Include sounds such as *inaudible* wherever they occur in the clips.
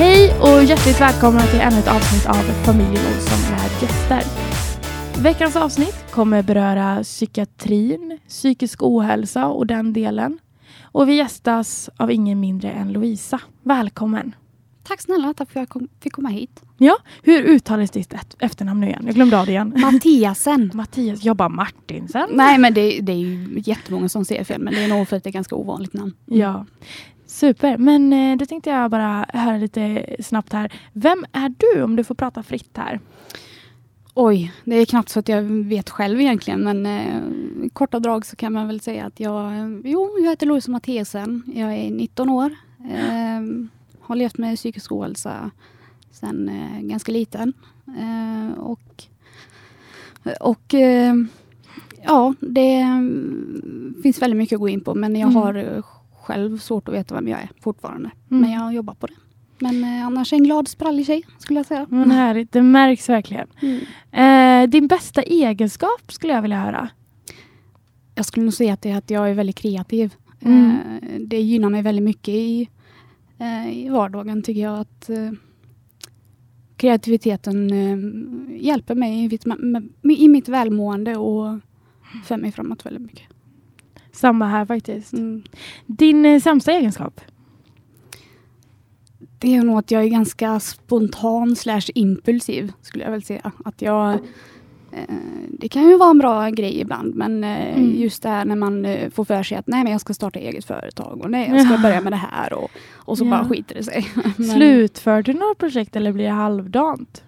Hej och hjärtligt välkomna till ännu ett avsnitt av Familjen Olsson med gäster. Veckans avsnitt kommer beröra psykiatrin, psykisk ohälsa och den delen. Och vi gästas av ingen mindre än Lovisa. Välkommen! Tack snälla, tack för att jag kom, fick komma hit. Ja, hur uttalas ditt efternamn nu igen? Jag glömde av det igen. Mattiasen. *laughs* Mattias, jag bara Martinsen. Nej men det, det är ju jättemånga som ser fel men det är nog för att det är ganska ovanligt namn. Ja, super. Men eh, då tänkte jag bara höra lite snabbt här. Vem är du om du får prata fritt här? Oj, det är knappt så att jag vet själv egentligen men eh, korta drag så kan man väl säga att jag, eh, jo, jag heter Louise Mattiasen. Jag är 19 år. Eh, har levt med psykisk ohälsa sedan eh, ganska liten. Eh, och och ja, det mm, finns väldigt mycket att gå in på men jag Mm. har själv svårt att veta vem jag är fortfarande. Mm. Men jag jobbar på det. Men eh, annars en glad sprallig tjej skulle jag säga. Men härligt, det märks verkligen. Mm. Eh, din bästa egenskap skulle jag vilja höra. Jag skulle nog säga att, det att jag är väldigt kreativ. Mm. Eh, det gynnar mig väldigt mycket i, eh, i vardagen tycker jag. att eh, Kreativiteten eh, hjälper mig i mitt, i mitt välmående och för mig framåt väldigt mycket. Samma här faktiskt. Mm. Din eh, sämsta egenskap? Det är nog att jag är ganska spontan slash impulsiv skulle jag väl säga. Att jag, eh, det kan ju vara en bra grej ibland men eh, Mm. just det här när man eh, får för sig att nej men jag ska starta eget företag och nej jag ska Ja. börja med det här och, och så Ja. bara skiter det sig. *laughs* Men Slutför du några projekt eller blir det halvdant?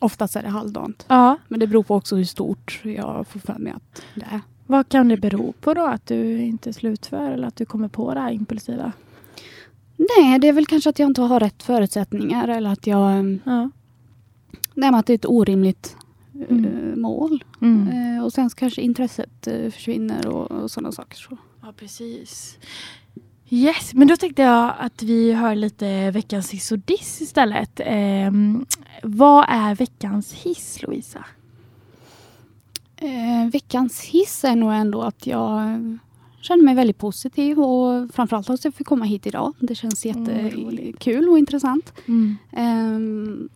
Oftast är det halvdant. Ja. Men det beror på också hur stort jag får för mig att det är. Vad kan det bero på då? Att du inte slutför eller att du kommer på det här impulsiva? Nej, det är väl kanske att jag inte har rätt förutsättningar eller att jag... eh, Ja. Nej, men att det är ett orimligt eh, Mm. mål. Mm. Eh, och sen kanske intresset eh, försvinner och, och sådana saker. Så. Ja, precis. Yes, men då tänkte jag att vi hör lite veckans hiss och diss istället. Ehm, vad är veckans hiss, Lovisa? Eh, veckans hiss är nog ändå att jag eh, känner mig väldigt positiv och framförallt att jag fick komma hit idag. Det känns Mm, jättekul och intressant. Ehm,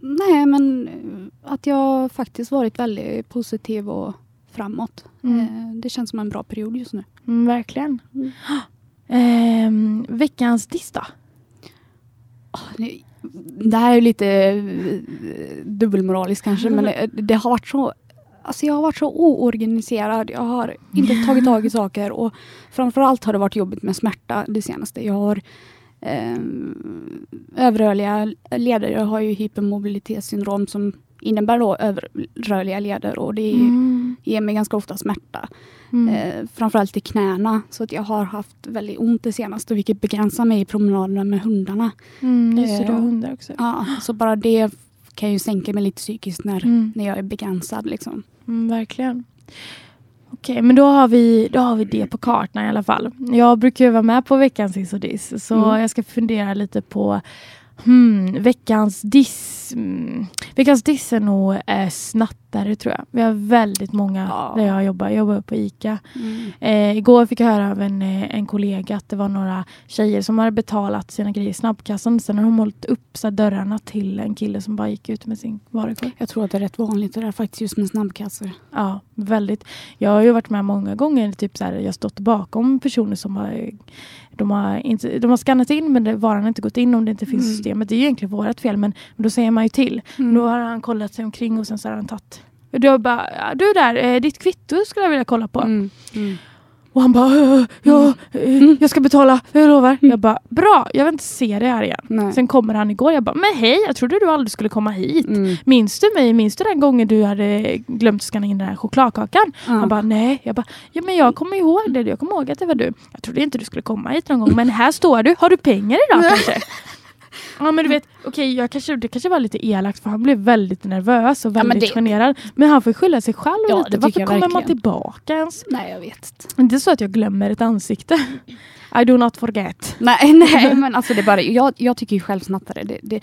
nej, men eh, att jag faktiskt varit väldigt positiv och framåt. Mm. Eh, det känns som en bra period just nu. Mm, verkligen. Mm. Ehm, veckans diss då? Det- Det här är lite eh, dubbelmoraliskt kanske, men det, *laughs* det har varit så Alltså jag har varit så oorganiserad. Jag har inte tagit tag i saker och framförallt har det varit jobbigt med smärta det senaste. Jag har eh, överrörliga leder. Jag har ju hypermobilitetssyndrom som innebär då överrörliga leder och det Mm. ger mig ganska ofta smärta. Mm. Eh, framförallt i knäna. Så att jag har haft väldigt ont det senaste vilket begränsar mig i promenaderna med hundarna. Mm, just det, du har eh, hundar också. Ja, så bara det kan ju sänka mig lite psykiskt när, Mm. när jag är begränsad. Liksom. Mm, verkligen. Okej, men då har, vi, då har vi det på kartan i alla fall. Jag brukar ju vara med på veckans diss, så Mm. jag ska fundera lite på hmm, veckans diss. Mm. Veckans diss är nog eh, snattare tror jag. Vi har väldigt många Ja. där jag jobbar. Jag jobbar på ICA. Eh, igår fick jag höra av en, eh, en kollega att det var några tjejer som hade betalat sina grejer i snabbkassan. Sen har de hållit upp så dörrarna till en kille som bara gick ut med sin varukorg. Jag tror att det är rätt vanligt det där faktiskt just med snabbkassor. Ja, väldigt. Jag har ju varit med många gånger. Typ så här, jag har stått bakom personer som har, de har, inte, de har skannat in men det, varan har inte gått in om det inte finns Mm. systemet. Det är ju egentligen vårt fel men då säger man ju till. Mm. Då har han kollat sig omkring och sen så har han tagit du bara, "Ja, du där, eh, ditt kvitto skulle jag vilja kolla på. Mm. Mm. Och han bara, "Eh, ja, eh, jag ska betala, jag lovar. Jag bara, bra, jag vill inte se det här igen. Nej. Sen kommer han igår, jag bara, men hej, jag trodde du aldrig skulle komma hit. Mm. Minns du mig? Minns du den gången du hade glömt skanna in den här chokladkakan? Ja. Han bara, nej. Jag bara, ja men jag kommer ihåg det. Jag kommer ihåg att det var du. Jag trodde inte du skulle komma hit någon gång, men här står du. Har du pengar idag kanske? *laughs* Ja men du vet, okej jag kanske, det kanske var lite elakt för han blev väldigt nervös och Ja, men väldigt det- generad. Men han får skylla sig själv Ja, lite. Varför kommer man verkligen. tillbaka ens? Nej, jag vet inte. Det är så att jag glömmer ett ansikte. I do not forget. Nej, *laughs* nej *laughs* men alltså det bara, jag, jag tycker ju själv snattare, det, det,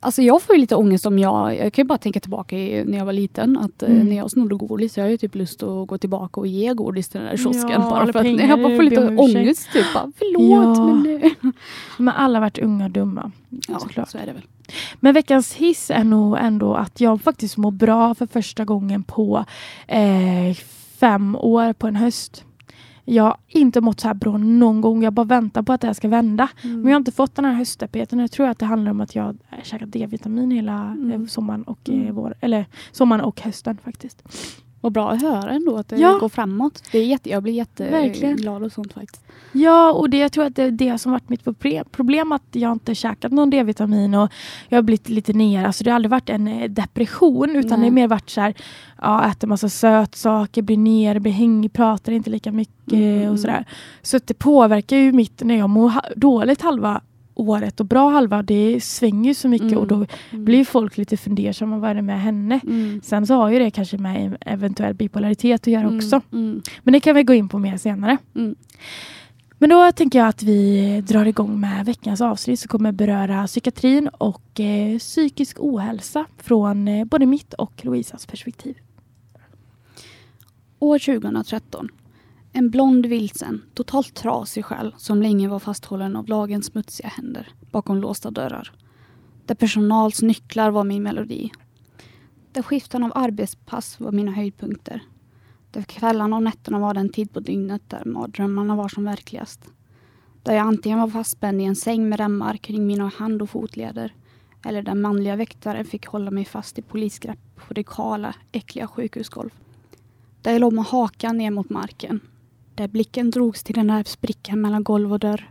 alltså jag får ju lite ångest om jag, jag kan ju bara tänka tillbaka i, när jag var liten, att eh, Mm. när jag snodde godis, jag har ju typ lust att gå tillbaka och ge godis till den där kiosken. Ja, bara för att pengar, jag bara får lite ångest. Typ. Bara, Förlåt, Ja. men nu... *laughs* Men alla har varit unga och dumma. Ja, Såklart. så är det väl. Men veckans hiss är nog ändå att jag faktiskt mår bra för första gången på eh, fem år på en höst. Jag har inte mått så här bra någon gång. Jag bara väntar på att det här ska vända. Mm. Men jag har inte fått den här höstapeten. Jag tror att det handlar om att jag käkat D-vitamin hela Mm. eh, sommaren och eh, Mm. vår, eller sommaren och hösten faktiskt. Vad bra att höra ändå att det Ja. går framåt. Det är jätte, jag blir jätteglad och sånt faktiskt. Ja, och det, jag tror att det är det som varit mitt proble- problem. Att jag inte käkat någon D-vitamin och jag har blivit lite ner. Alltså det har aldrig varit en eh, depression utan Nej. det är mer varit så här, ja, äter massa sötsaker, blir ner, blir hängig, pratar inte lika mycket Mm. och sådär. Så det påverkar ju mitt, när jag mår dåligt halva året och bra halva, det svänger ju så mycket Mm. och då Mm. blir folk lite fundersamma, vad är det med henne? Mm. Sen så har ju det kanske med en eventuell bipolaritet att göra också. Mm. Men det kan vi gå in på mer senare. Mm. Men då tänker jag att vi drar igång med veckans avsnitt som kommer beröra psykiatrin och eh, psykisk ohälsa från eh, både mitt och Louisas perspektiv. År 2013. En blond vilsen, totalt trasig själ som länge var fasthållen av lagens smutsiga händer bakom låsta dörrar. Där personals nycklar var min melodi. Där skiften av arbetspass var mina höjdpunkter. Där kvällarna och nätterna var den tid på dygnet där mardrömmarna var som verkligast. Där jag antingen var fastspänd i en säng med remmar kring mina hand och fotleder eller där manliga väktare fick hålla mig fast i polisgrepp på det kala, äckliga sjukhusgolv. Där jag låg med hakan ner mot marken. Där blicken drogs till den där sprickan mellan golv och dörr.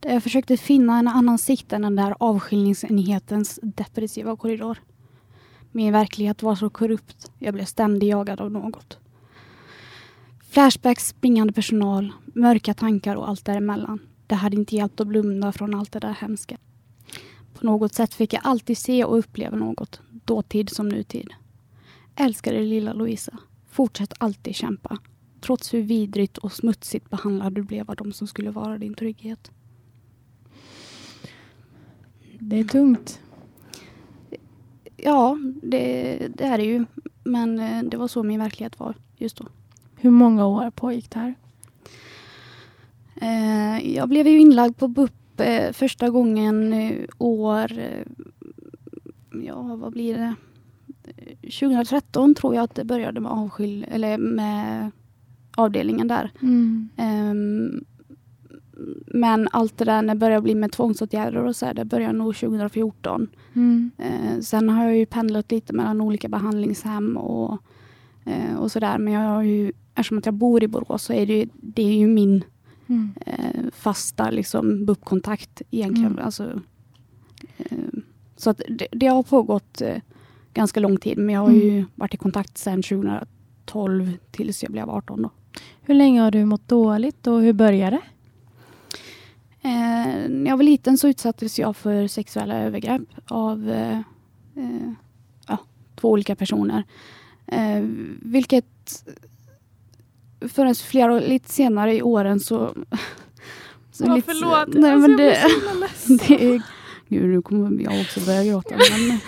Där jag försökte finna en annan sikt än den där avskiljningsenhetens depressiva korridor. Min verklighet var så korrupt. Jag blev ständigt jagad av något. Flashbacks, springande personal, mörka tankar och allt däremellan. Det hade inte hjälpt att blunda från allt det där hemska. På något sätt fick jag alltid se och uppleva något, dåtid som nutid. Älskade lilla Louisa. Fortsätt alltid kämpa. Trots hur vidrigt och smutsigt behandlad du blev av de som skulle vara din trygghet. Det är tungt. Ja, det, det är det ju. Men eh, det var så min verklighet var just då. Hur många år pågick det här? Eh, jag blev ju inlagd på BUP eh, första gången år... Ja, vad blir det? Eh, 2013 tror jag att det började med avskilj... Eller med avdelningen där. Mm. Ehm, men allt det där när det började bli med tvångsåtgärder och så här, det började nog 2014. Mm. Eh, sen har jag ju pendlat lite mellan olika behandlingshem och, eh, och sådär. Men jag har ju, eftersom att jag bor i Borås så är det ju, det är ju min Mm. eh, fasta liksom, BUP-kontakt egentligen. Mm. Alltså, så att det, det har pågått ganska lång tid. Men jag har ju Mm. varit i kontakt sedan 2012 tills jag blev 18. Då. Hur länge har du mått dåligt och hur började det? Eh, när jag var liten så utsattes jag för sexuella övergrepp av eh, eh, ja, två olika personer. Eh, vilket förrän flera år, lite senare i åren så... *laughs* så Ja, lite- förlåt. Nej, Alltså, men jag det, blir så himla *laughs* ledsen. det är, gud, nu kommer jag också börja gråta. Men,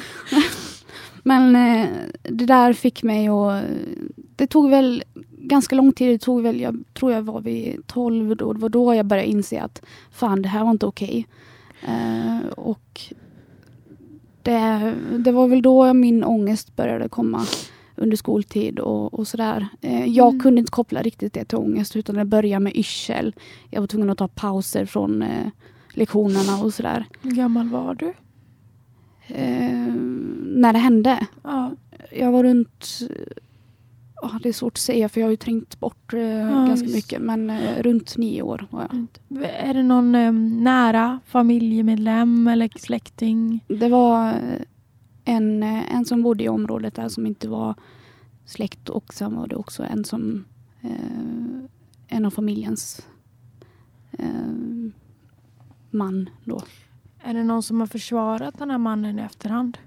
*laughs* men eh, det där fick mig att... Det tog väl ganska lång tid. Det tog väl, jag tror jag var vid 12 då. Det var då jag började inse att fan, det här var inte okej. Eh, och det, det var väl då min ångest började komma under skoltid och, och sådär. Eh, jag Mm. kunde inte koppla riktigt det till ångest utan det började med yrsel. Jag var tvungen att ta pauser från eh, lektionerna och sådär. Hur gammal var du? Eh, när det hände. Ja. Jag var runt... ja det är svårt att säga för jag har ju trängt bort eh, ganska just. mycket. Men eh, runt nio år var jag. Är det någon eh, nära familjemedlem eller släkting? Det var eh, en, eh, en som bodde i området där som inte var släkt och sen var det också en som eh, en av familjens man då. Är det någon som har försvarat den här mannen i efterhand?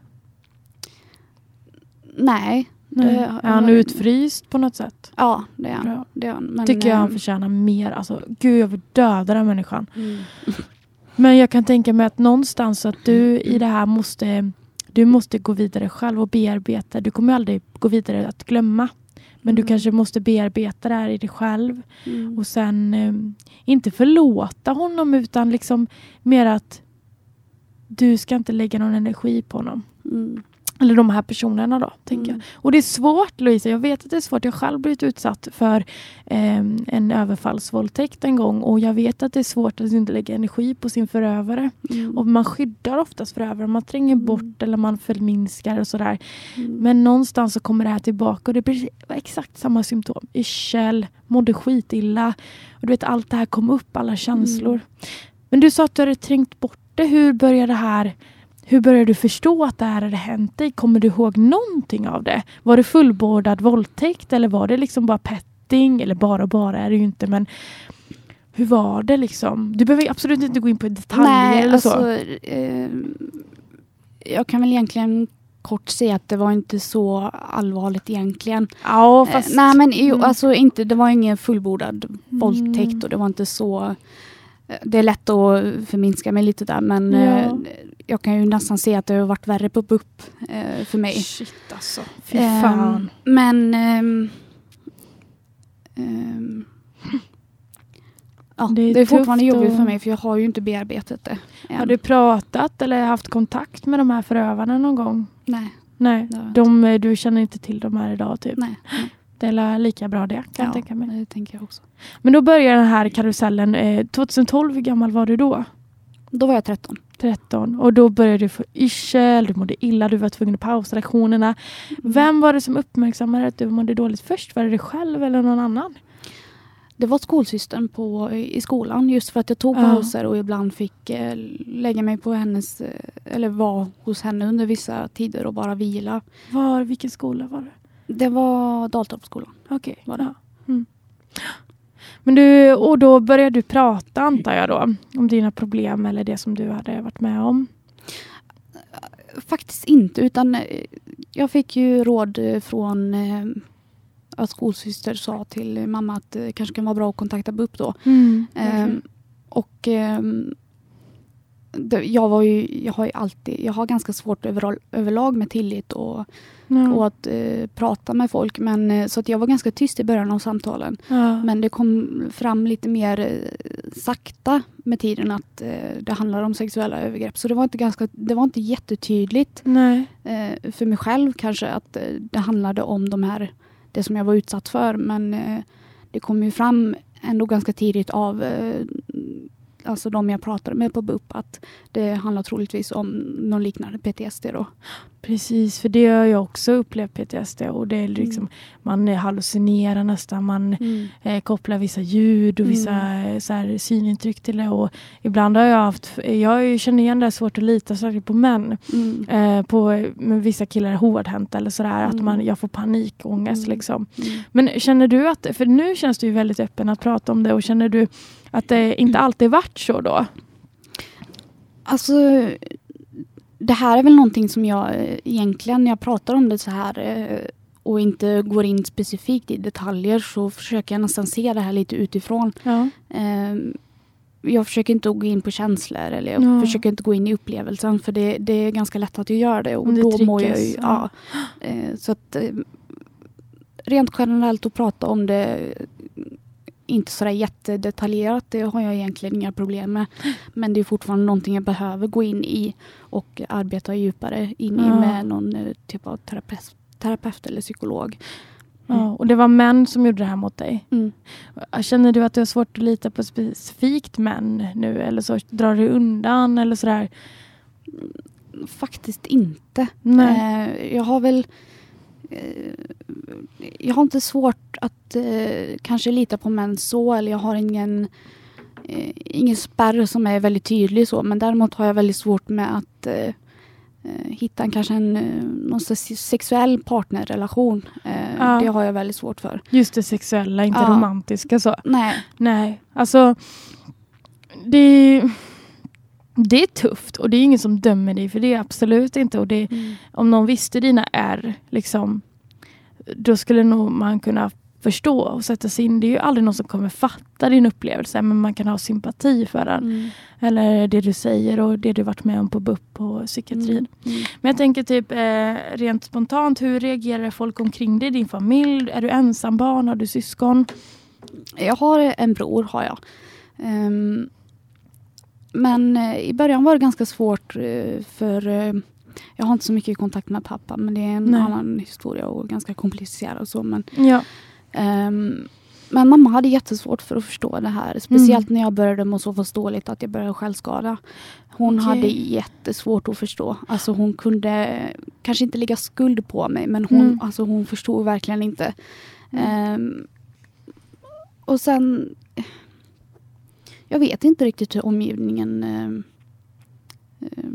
Nej. Nej. Det- är han utfryst på något sätt? Ja, det är han. Bra. Det är han. Men, Tycker jag han eh, förtjänar mer. Alltså, gud, jag vill döda den människan. mm. *laughs* Men jag kan tänka mig att någonstans att du i det här måste du måste gå vidare själv och bearbeta. Du kommer aldrig gå vidare att glömma. Men du Mm. kanske måste bearbeta det här i dig själv. Mm. Och sen eh, inte förlåta honom utan liksom mer att du ska inte lägga någon energi på honom. Mm. Eller de här personerna då, tänker Mm. jag. Och det är svårt Louisa, jag vet att det är svårt. Jag har själv blivit utsatt för eh, en överfallsvåldtäkt en gång och jag vet att det är svårt att inte lägga energi på sin förövare. Mm. Och man skyddar oftast förövaren, man tränger Mm. bort eller man förminskar och sådär. Mm. Men någonstans så kommer det här tillbaka och det blir exakt samma symptom. Yrsel, mådde skitilla. Och du vet allt det här kom upp, alla känslor. Mm. Men du sa att du hade trängt bort det. Hur började det här hur började du förstå att det här hade hänt dig? Kommer du ihåg någonting av det? Var det fullbordad våldtäkt eller var det liksom bara petting? Eller bara bara är det ju inte men hur var det liksom? Du behöver absolut inte gå in på detaljer Nej, eller så. alltså, eh, jag kan väl egentligen kort säga att det var inte så allvarligt egentligen. Ja fast... Eh, nej men jo, Mm. alltså inte, det var ingen fullbordad våldtäkt och det var inte så eh, det är lätt att förminska mig lite där men eh, Ja. Jag kan ju nästan se att det har varit värre på BUP eh, för mig. Shit alltså. Fy fan. men ehm, ehm, ja, Det det är är, fortfarande jobbigt och- för mig för jag har ju inte bearbetat det. än. Har du pratat eller haft kontakt med de här förövarna någon gång? Nej, Nej. jag. De, du känner inte till dem här idag typ? nej, nej. Det är lika bra det kan jag Ja, tänka mig. det tänker jag också. Men då börjar den här karusellen. Eh, 2012, hur gammal var du då? Då var jag 13. 13. Och då började du få yrsel, du mådde illa, du var tvungen att pausa lektionerna. Vem var det som uppmärksammade att du mådde dåligt först? Var det dig själv eller någon annan? Det var skolsystern på, i skolan just för att jag tog Ja. pauser och ibland fick eh, lägga mig på hennes, eh, eller vara hos henne under vissa tider och bara vila. Var, vilken skola var det? Det var Daltorpsskolan. Okej. Var det? Ja. Mm. Men du, och då började du prata antar jag då om dina problem eller det som du hade varit med om. Faktiskt inte utan eh, jag fick ju råd eh, från eh, att skolsyster sa till mamma att det kanske kan vara bra att kontakta BUP då. Mm. Ehm, och det, jag, var ju, jag har ju alltid, jag har ganska svårt överall, överlag med tillit och, Ja. och att eh, prata med folk. Men, eh, så att jag var ganska tyst i början av samtalen. Ja. Men det kom fram lite mer eh, sakta med tiden att eh, det handlar om sexuella övergrepp. Så det var inte, ganska, det var inte jättetydligt Nej. eh, för mig själv kanske att eh, det handlade om de här, det som jag var utsatt för. Men det kom ju fram ändå ganska tidigt av alltså de jag pratade med på BUP att det handlar troligtvis om någon liknande PTSD då. Precis, för det har jag också upplevt PTSD och det är Mm. liksom man eh, hallucinerar nästan, man eh, kopplar vissa ljud och vissa Mm. eh, så här, synintryck till det och ibland har jag haft, jag känner igen det här svårt att lita särskilt på män. Mm. Eh, på, med vissa killar är hårdhänta eller sådär, att Mm. man, jag får panikångest Mm. liksom. Mm. Men känner du att, för nu känns du ju väldigt öppen att prata om det och känner du att det inte alltid varit så då? Alltså, det här är väl någonting som jag eh, egentligen, när jag pratar om det så här eh, och inte går in specifikt i detaljer så försöker jag nästan se det här lite utifrån. Ja. Eh, Jag försöker inte gå in på känslor eller jag Ja. försöker inte gå in i upplevelsen för det, det är ganska lätt att jag gör det och det då mår jag ju, ja. Eh, Så att rent generellt att prata om det inte sådär jättedetaljerat, det har jag egentligen inga problem med. Men det är fortfarande någonting jag behöver gå in i och arbeta djupare in i Ja. med någon eh, typ av terapeut, terapeut eller psykolog. Ja, och det var män som gjorde det här mot dig? Mm. Känner du att du har svårt att lita på specifikt män nu eller så drar du undan eller sådär? Faktiskt inte. Nej. Eh, jag har väl jag har inte svårt att eh, kanske lita på män så eller jag har ingen eh, ingen spärr som är väldigt tydlig så men däremot har jag väldigt svårt med att eh, eh, hitta en, kanske en eh, någon sexuell partnerrelation. Eh, Ja. Det har jag väldigt svårt för. Just det sexuella, inte Ja. romantiska så. Nej. Nej, alltså det, det är tufft och det är ingen som dömer dig för det, absolut inte. Och det, om någon visste dina är liksom, då skulle nog man kunna förstå och sätta sig in. Det är ju aldrig någon som kommer fatta din upplevelse men man kan ha sympati för den. Mm. Eller det du säger och det du varit med om på BUP och psykiatrin. Mm. Men jag tänker typ eh, rent spontant, hur reagerar folk omkring dig? Din familj? Är du ensam barn? Har du syskon? Jag har en bror, har jag. Ehm, men eh, i början var det ganska svårt eh, för eh, jag har inte så mycket kontakt med pappa men det är en Nej. annan historia och ganska komplicerad och så. Men, Ja. ehm, men mamma hade jättesvårt för att förstå det här. Speciellt när jag började må så pass dåligt att jag började självskada. Hon Okej. hade jättesvårt att förstå. Alltså hon kunde kanske inte lägga skuld på mig men hon, Mm. alltså hon förstod verkligen inte. Mm. Ehm, och sen... Jag vet inte riktigt hur omgivningen eh, eh,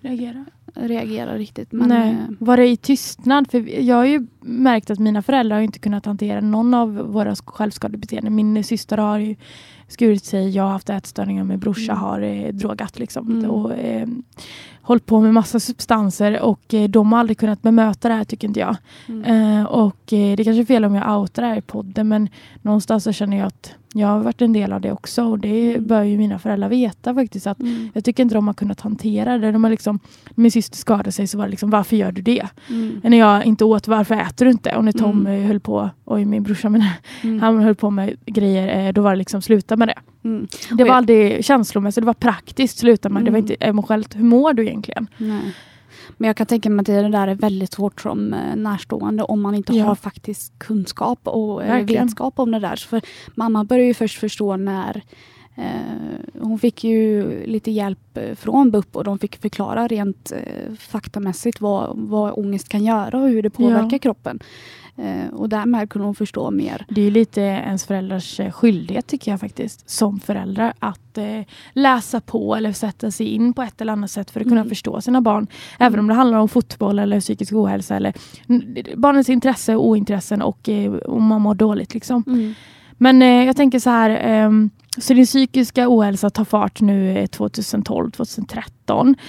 reagerar. Reagera. riktigt. Men, Nej. eh, Var det i tystnad? För jag har ju märkt att mina föräldrar har inte kunnat hantera någon av våra självskadebeteenden. Min syster har ju skurit sig, jag har haft ätstörningar, min brorsa Mm. har eh, drogat liksom. Mm. Och eh, hållit på med massa substanser och eh, de har aldrig kunnat bemöta det här tycker inte jag. mm. Eh, och eh, det kanske är fel om jag outar det här i podden men någonstans så känner jag att jag har varit en del av det också och det Mm. bör ju mina föräldrar veta faktiskt att Mm. jag tycker inte de har kunnat hantera det. De har liksom, min syster skadade sig så var det liksom varför gör du det? Mm. När jag inte åt varför äter du inte? Och när Tom Mm. eh, höll på, oj min brorsa men *laughs* Mm. han höll på med grejer eh, då var det liksom sluta med det. Mm. Det var jag- aldrig känslomässigt, det var praktiskt sluta med det. var Mm. inte emotionellt. Hur mår du egentligen? Nej. Men jag kan tänka mig att det där är väldigt svårt som eh, närstående om man inte Ja. har faktisk kunskap och Verkligen. vetskap om det där. Så För mamma började ju först förstå när hon fick ju lite hjälp eh, från BUP och de fick förklara rent eh, faktamässigt vad, vad ångest kan göra och hur det påverkar Ja. kroppen. Eh, och därmed kunde hon förstå mer. Det är lite ens föräldrars eh, skyldighet tycker jag faktiskt som föräldrar att eh, läsa på eller sätta sig in på ett eller annat sätt för att kunna Mm. förstå sina barn. Även om det handlar om fotboll eller psykisk ohälsa eller n- barnens intresse och ointressen och eh, om man mår dåligt. Liksom. Mm. Men eh, jag tänker så här, ehm, så din psykiska ohälsa tar fart nu eh, 2012, 2013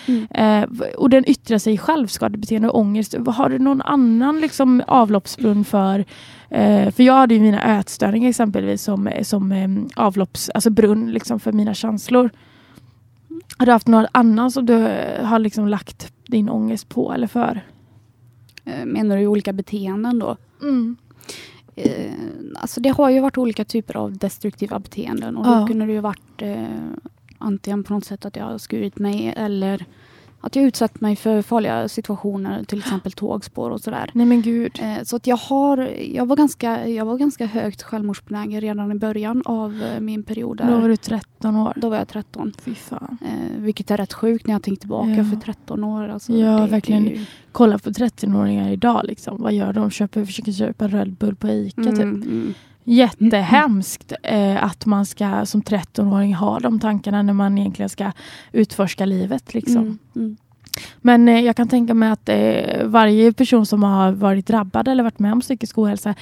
Mm. eh, och den yttrar sig i självskadebeteende och ångest. Har du någon annan liksom, avloppsbrunn för eh, för jag hade ju mina ätstörningar exempelvis som, som eh, avlopps, alltså brunn liksom, för mina känslor. Har du haft någon annan som du eh, har liksom lagt din ångest på eller för? Eh, menar du olika beteenden då? Eh, alltså det har ju varit olika typer av destruktiva beteenden och Ja. då kunde det ju varit eh, antingen på något sätt att jag har skurit mig eller att jag utsatt mig för farliga situationer, till exempel tågspår och sådär. Nej men gud. Eh, så att jag, har, jag, var ganska, jag var ganska högt självmordsbenägen redan i början av eh, min period. Där. Då var du 13 år. Då var jag 13. Fy fan. Eh, vilket är rätt sjukt när jag tänker tillbaka Ja. för 13 år. Alltså, Ja, det- verkligen. det ju- Kolla på 13-åringar idag. Liksom. Vad gör de? Köper, försöker köpa Red Bull på Ica. Typ. Mm, mm. Jättehemskt eh, att man ska som 13-åring ha de tankarna när man egentligen ska utforska livet. Liksom. Mm, mm. Men eh, jag kan tänka mig att eh, varje person som har varit drabbad eller varit med om psykisk ohälsa,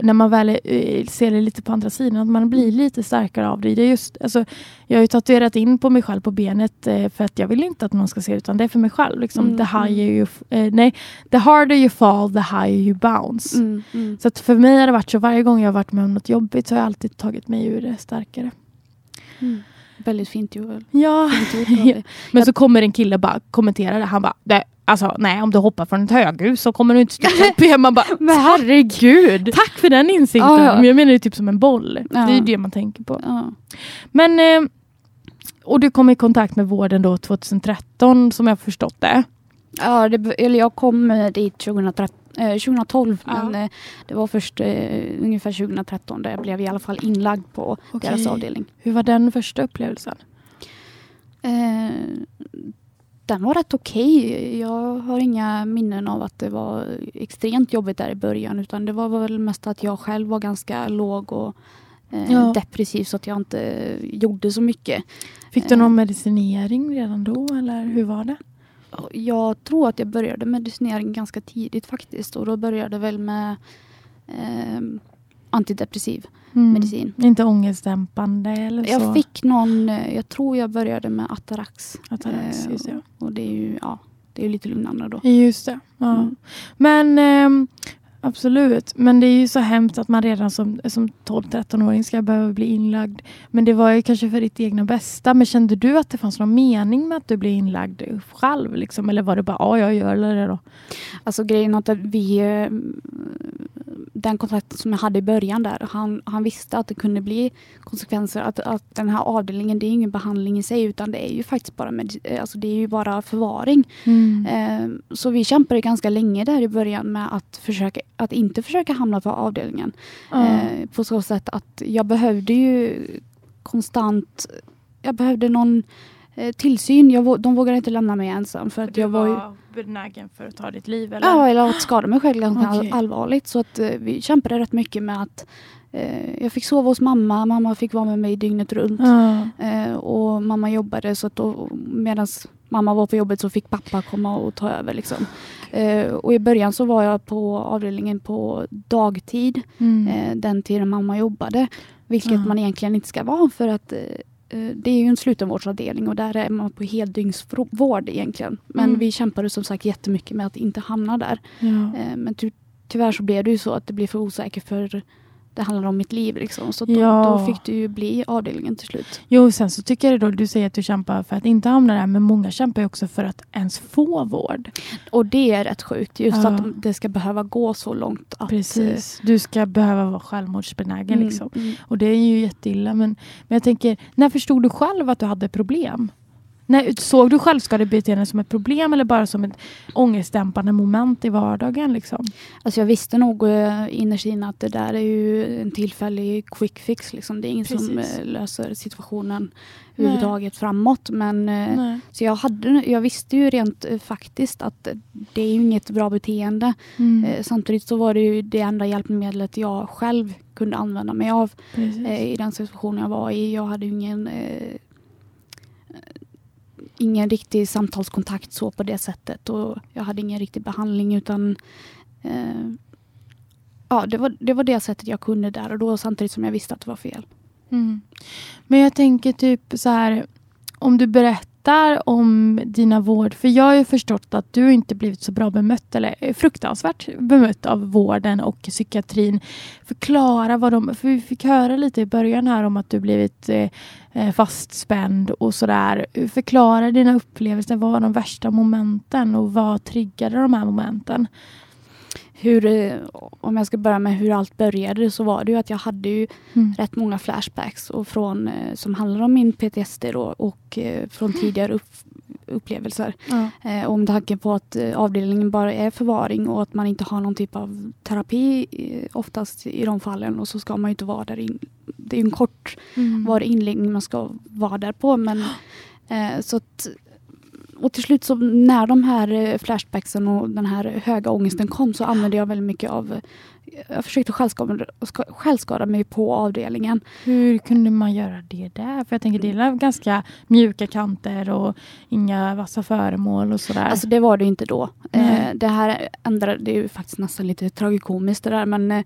när man väl eh, ser det lite på andra sidan, att man blir lite starkare av det. det är just, alltså, jag har ju tatuerat in på mig själv på benet eh, för att jag vill inte att någon ska se det, utan det är för mig själv. Liksom. Mm, The, higher mm. you, eh, nej, the harder you fall, the higher you bounce. Mm, mm. Så att för mig har det varit så, varje gång jag har varit med om något jobbigt så har jag alltid tagit mig ur det starkare. Mm. Väldigt fint gjort. Ja. Fint gjort. *laughs* Men så kommer en kille bara kommenterar det. Han bara, det, alltså nej om du hoppar från ett höghus så kommer du inte sticka upp igen. *laughs* Man bara, Men herregud! Tack för den insikten. Ja, ja. Men jag menar det typ som en boll. Ja. Det är det man tänker på. Ja. Men, eh, och du kom i kontakt med vården då 2013 som jag förstått det. Ja, det, eller jag kom dit 2013, eh, 2012 Ja. men eh, det var först eh, ungefär 2013 där jag blev i alla fall inlagd på Okej. deras avdelning. Hur var den första upplevelsen? Eh, den var rätt okej. Jag har inga minnen av att det var extremt jobbigt där i början utan det var väl mest att jag själv var ganska låg och eh, Ja. depressiv så att jag inte gjorde så mycket. Fick du Eh. någon medicinering redan då eller hur var det? Jag tror att jag började medicinering ganska tidigt faktiskt och då började väl med eh, antidepressiv Mm. medicin. Inte ångestdämpande eller så? Jag fick någon, eh, jag tror jag började med Atarax. Atarax, Eh, just det. Och det är ju ja, det är lite lugnande då. Just det. Ja. Mm. Men ehm, Absolut, men det är ju så hemskt att man redan som, som 12-13-åring ska behöva bli inlagd. Men det var ju kanske för ditt egna bästa. Men kände du att det fanns någon mening med att du blev inlagd själv? Liksom? Eller var det bara, ja jag gör det då? Alltså grejen att vi den kontakten som jag hade i början där, han, han visste att det kunde bli konsekvenser. Att, att den här avdelningen, det är ingen behandling i sig utan det är ju faktiskt bara, med, alltså det är ju bara förvaring. Mm. Eh, så vi kämpade ganska länge där i början med att, försöka, att inte försöka hamna på avdelningen. Mm. Eh, på så sätt att jag behövde ju konstant, jag behövde någon eh, tillsyn. Jag, de vågade inte lämna mig ensam. För att jag var, var benägen för att ta ditt liv? Eller? Ja, eller att skada mig själv ganska okay. allvarligt. Så att eh, vi kämpade rätt mycket med att eh, jag fick sova hos mamma. Mamma fick vara med mig dygnet runt. Eh, och mamma jobbade så att medan mamma var på jobbet så fick pappa komma och ta över. Liksom. Eh, och i början så var jag på avdelningen på dagtid. Mm. Eh, den tiden mamma jobbade. Vilket ja. man egentligen inte ska vara för att eh, Eh, det är ju en slutenvårdsavdelning och där är man på heldygnsvård egentligen. Men mm. vi kämpade som sagt jättemycket med att inte hamna där. Ja. Eh, men ty tyvärr så blev det ju så att det blev för osäkert för det handlar om mitt liv. Liksom. Så då, ja. då, fick du ju bli avdelningen till slut. Jo, sen så tycker jag då, du säger att du kämpar för att inte hamna där, men många kämpar ju också för att ens få vård. Och det är rätt sjukt, just ja. att det ska behöva gå så långt. Att, Precis, du ska behöva vara självmordsbenägen. Mm, liksom. Mm. Och det är ju jätteilla. Men, men jag tänker, när förstod du själv att du hade problem? Nej, såg du självskadebeteende som ett problem eller bara som ett ångestdämpande moment i vardagen? Liksom? Alltså jag visste nog uh, innerst inne att det där är ju en tillfällig quick fix. Liksom. Det är ingen Precis. som uh, löser situationen överhuvudtaget framåt. Men, uh, så jag, hade, jag visste ju rent faktiskt att det är inget bra beteende. Mm. samtidigt så var det ju det enda hjälpmedlet jag själv kunde använda mig av i den situationen jag var i. Jag hade ju ingen ingen riktig samtalskontakt så på det sättet och jag hade ingen riktig behandling utan eh, ja, det var, det var det sättet jag kunde där och då samtidigt som jag visste att det var fel. Mm. Men jag tänker typ så här om du berättar berättar om dina vård, för jag har ju förstått att du inte blivit så bra bemött eller eh, fruktansvärt bemött av vården och psykiatrin. Förklara vad de, för vi fick höra lite i början här om att du blivit eh, eh fastspänd och sådär. Förklara dina upplevelser, vad var de värsta momenten och vad triggade de här momenten? Hur, om jag ska börja med hur allt började så var det ju att jag hade ju mm. rätt många flashbacks och från, eh, som handlar om min PTSD då, och eh, från tidigare upp, upplevelser. Ja. Eh, om tanken på att avdelningen bara är förvaring och att man inte har någon typ av terapi oftast i de fallen och så ska man inte vara där. In, det är en kort mm. var inläggning man ska vara där på men *gasps* eh, så att och till slut så när de här eh, flashbacksen och den här höga ångesten kom så använde jag väldigt mycket av jag försökte självskada, självskada mig på avdelningen. Hur kunde man göra det där? För jag tänker det är ganska mjuka kanter och inga vassa föremål och sådär. Alltså det var det inte då. Eh, det här ändrade, det är ju faktiskt nästan lite tragikomiskt det där men Eh,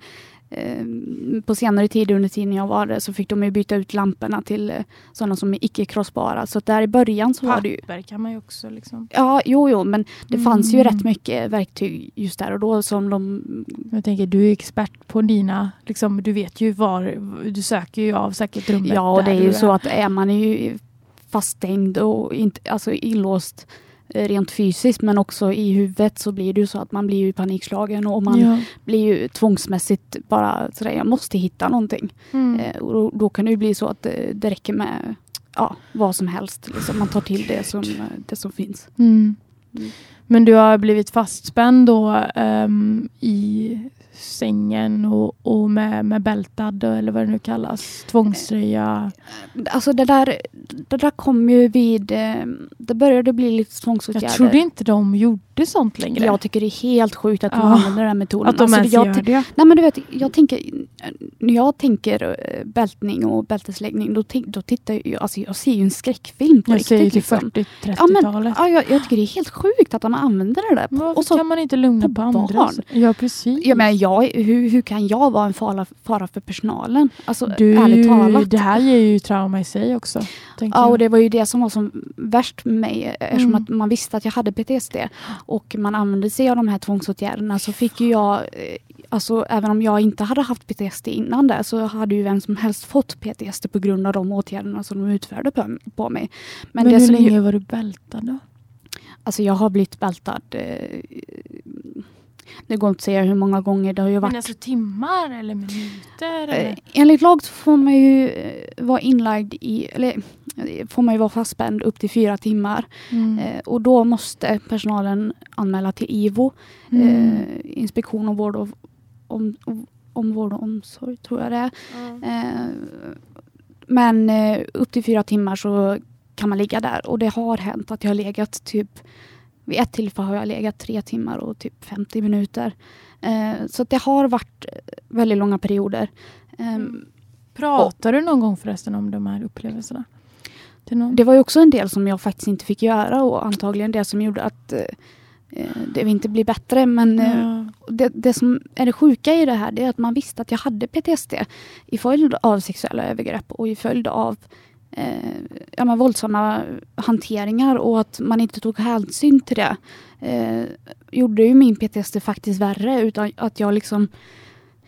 på senare tid under tiden jag var där så fick de ju byta ut lamporna till eh, sådana som är icke-krossbara. Så där i början så Papper var det ju... kan man ju också liksom... Ja, jo, jo, men det mm. fanns ju rätt mycket verktyg just där och då som de... Jag tänker, du är expert på dina, liksom, du vet ju var, du söker ju av säkert rummet. Ja, och det är ju så att är man ju faststängd och inte, alltså inlåst rent fysiskt men också i huvudet så blir det ju så att man blir ju panikslagen och man ja. blir ju tvångsmässigt bara sådär, jag måste hitta någonting. Mm. Eh, och då, då, kan det ju bli så att det, det räcker med ja, vad som helst. Liksom. Man tar till det som, det som finns. Mm. Mm. Men du har blivit fastspänd då um, i sängen och, och med, med bältad eller vad det nu kallas, tvångströja? Alltså det där, det där kom ju vid, eh, det började bli lite tvångsåtgärder. Jag trodde inte de gjorde sånt längre. Jag tycker det är helt sjukt att de ja. använder den här metoden. Att de alltså, jag, gör det? Nej men du vet, jag tänker, när jag tänker eh, bältning och bältesläggning, då, då tittar jag, alltså jag ser ju en skräckfilm på jag riktigt. Jag ser ju till 40-30-talet. Ja, ja, jag, jag, tycker det är helt sjukt att de använder det där. Varför och så, kan man inte lugna på, på andra? Barn. Ja precis. Ja, men jag, hur, hur kan jag vara en fara, fara för personalen? Alltså du, ärligt talat. Det här ger ju trauma i sig också. Ja, och det var ju det som var som värst med mig eftersom mm. att man visste att jag hade PTSD och man använde sig av de här tvångsåtgärderna så fick ju jag eh, alltså även om jag inte hade haft PTSD innan det så hade ju vem som helst fått PTSD på grund av de åtgärderna som de utförde på, på mig. Men, det hur länge ju- var du bältad då? Alltså jag har blivit bältad. Eh, det går inte att säga hur många gånger det har ju varit. Men alltså timmar eller minuter? Eh, Eller? Enligt lag så får man ju eh, vara inlagd i, eller får man ju vara fastspänd upp till fyra timmar. Mm. Och då måste personalen anmäla till IVO, Mm. Inspektion om vård och, om, om vård och omsorg tror jag det är. Eh, men upp till fyra timmar så kan man ligga där och det har hänt att jag har legat typ vid ett tillfälle har jag legat tre timmar och typ 50 minuter. Eh, så det har varit väldigt långa perioder. Eh, Mm. Pratar du någon gång förresten om de här upplevelserna? Det var ju också en del som jag faktiskt inte fick göra och antagligen det som gjorde att eh, eh, det inte blir bättre. Men Ja. det, det som är det sjuka i det här det är att man visste att jag hade PTSD i följd av sexuella övergrepp och i följd av eh, ja, men våldsamma hanteringar och att man inte tog hänsyn till det. Eh, gjorde ju min PTSD faktiskt värre utan att jag liksom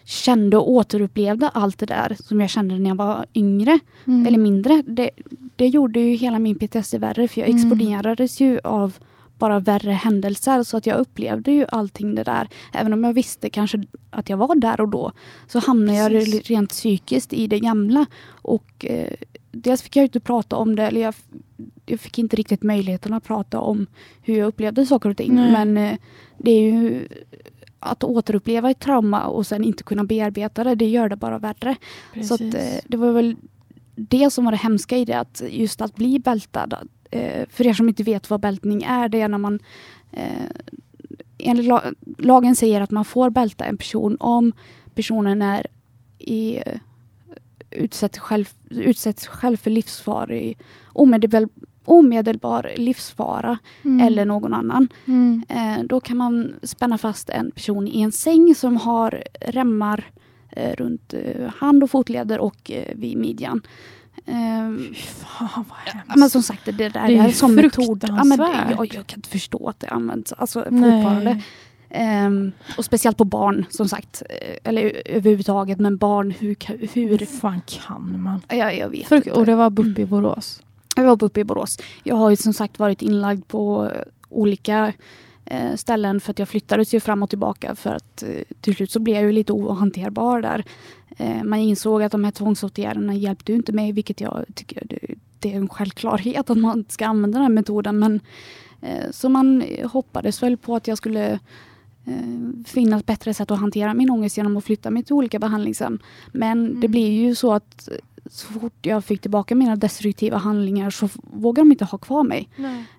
kände och återupplevde allt det där som jag kände när jag var yngre Mm. eller mindre. Det, det gjorde ju hela min PTSD värre för jag Mm. exponerades ju av bara värre händelser så att jag upplevde ju allting det där. Även om jag visste kanske att jag var där och då så hamnade jag Precis. rent psykiskt i det gamla. Och eh, dels fick jag inte prata om det, eller jag, jag fick inte riktigt möjligheten att prata om hur jag upplevde saker och ting. Nej. Men eh, det är ju att återuppleva ett trauma och sen inte kunna bearbeta det, det gör det bara värre. Så att, Precis. eh, det var väl det som var det hemska i det, att just att bli bältad. Eh, för er som inte vet vad bältning är, det är när man enligt la lagen säger att man får bälta en person om personen är i utsätts själv, utsätts själv för livsfarlig, omedelbar, omedelbar livsfara Mm. eller någon annan. Mm. Eh, då kan man spänna fast en person i en säng som har remmar eh, runt eh, hand och fotleder och eh, vid midjan. Fy fan men som sagt, det där Det är är, som metod. Ja, men det, jag, jag kan inte förstå att det används alltså, fortfarande. Nej. Ehm, och speciellt på barn, som sagt. Eh, Eller överhuvudtaget, men barn, hur... Hur hur fan kan man? jag, jag vet Frukt- inte. och det var uppe i Borås? Jag var uppe i Borås. Jag har ju som sagt varit inlagd på eh, olika eh, ställen för att jag flyttades ju fram och tillbaka för att eh, till slut så blev jag ju lite ohanterbar där. Eh, man insåg att de här tvångsåtgärderna hjälpte inte mig, vilket jag tycker det, det är en självklarhet att man ska använda den här metoden. Men, så man hoppades väl på att jag skulle eh, finna ett bättre sätt att hantera min ångest genom att flytta mig till olika behandlingshem. Men det Mm. blir ju så att eh, så fort jag fick tillbaka mina destruktiva handlingar så vågade de inte ha kvar mig.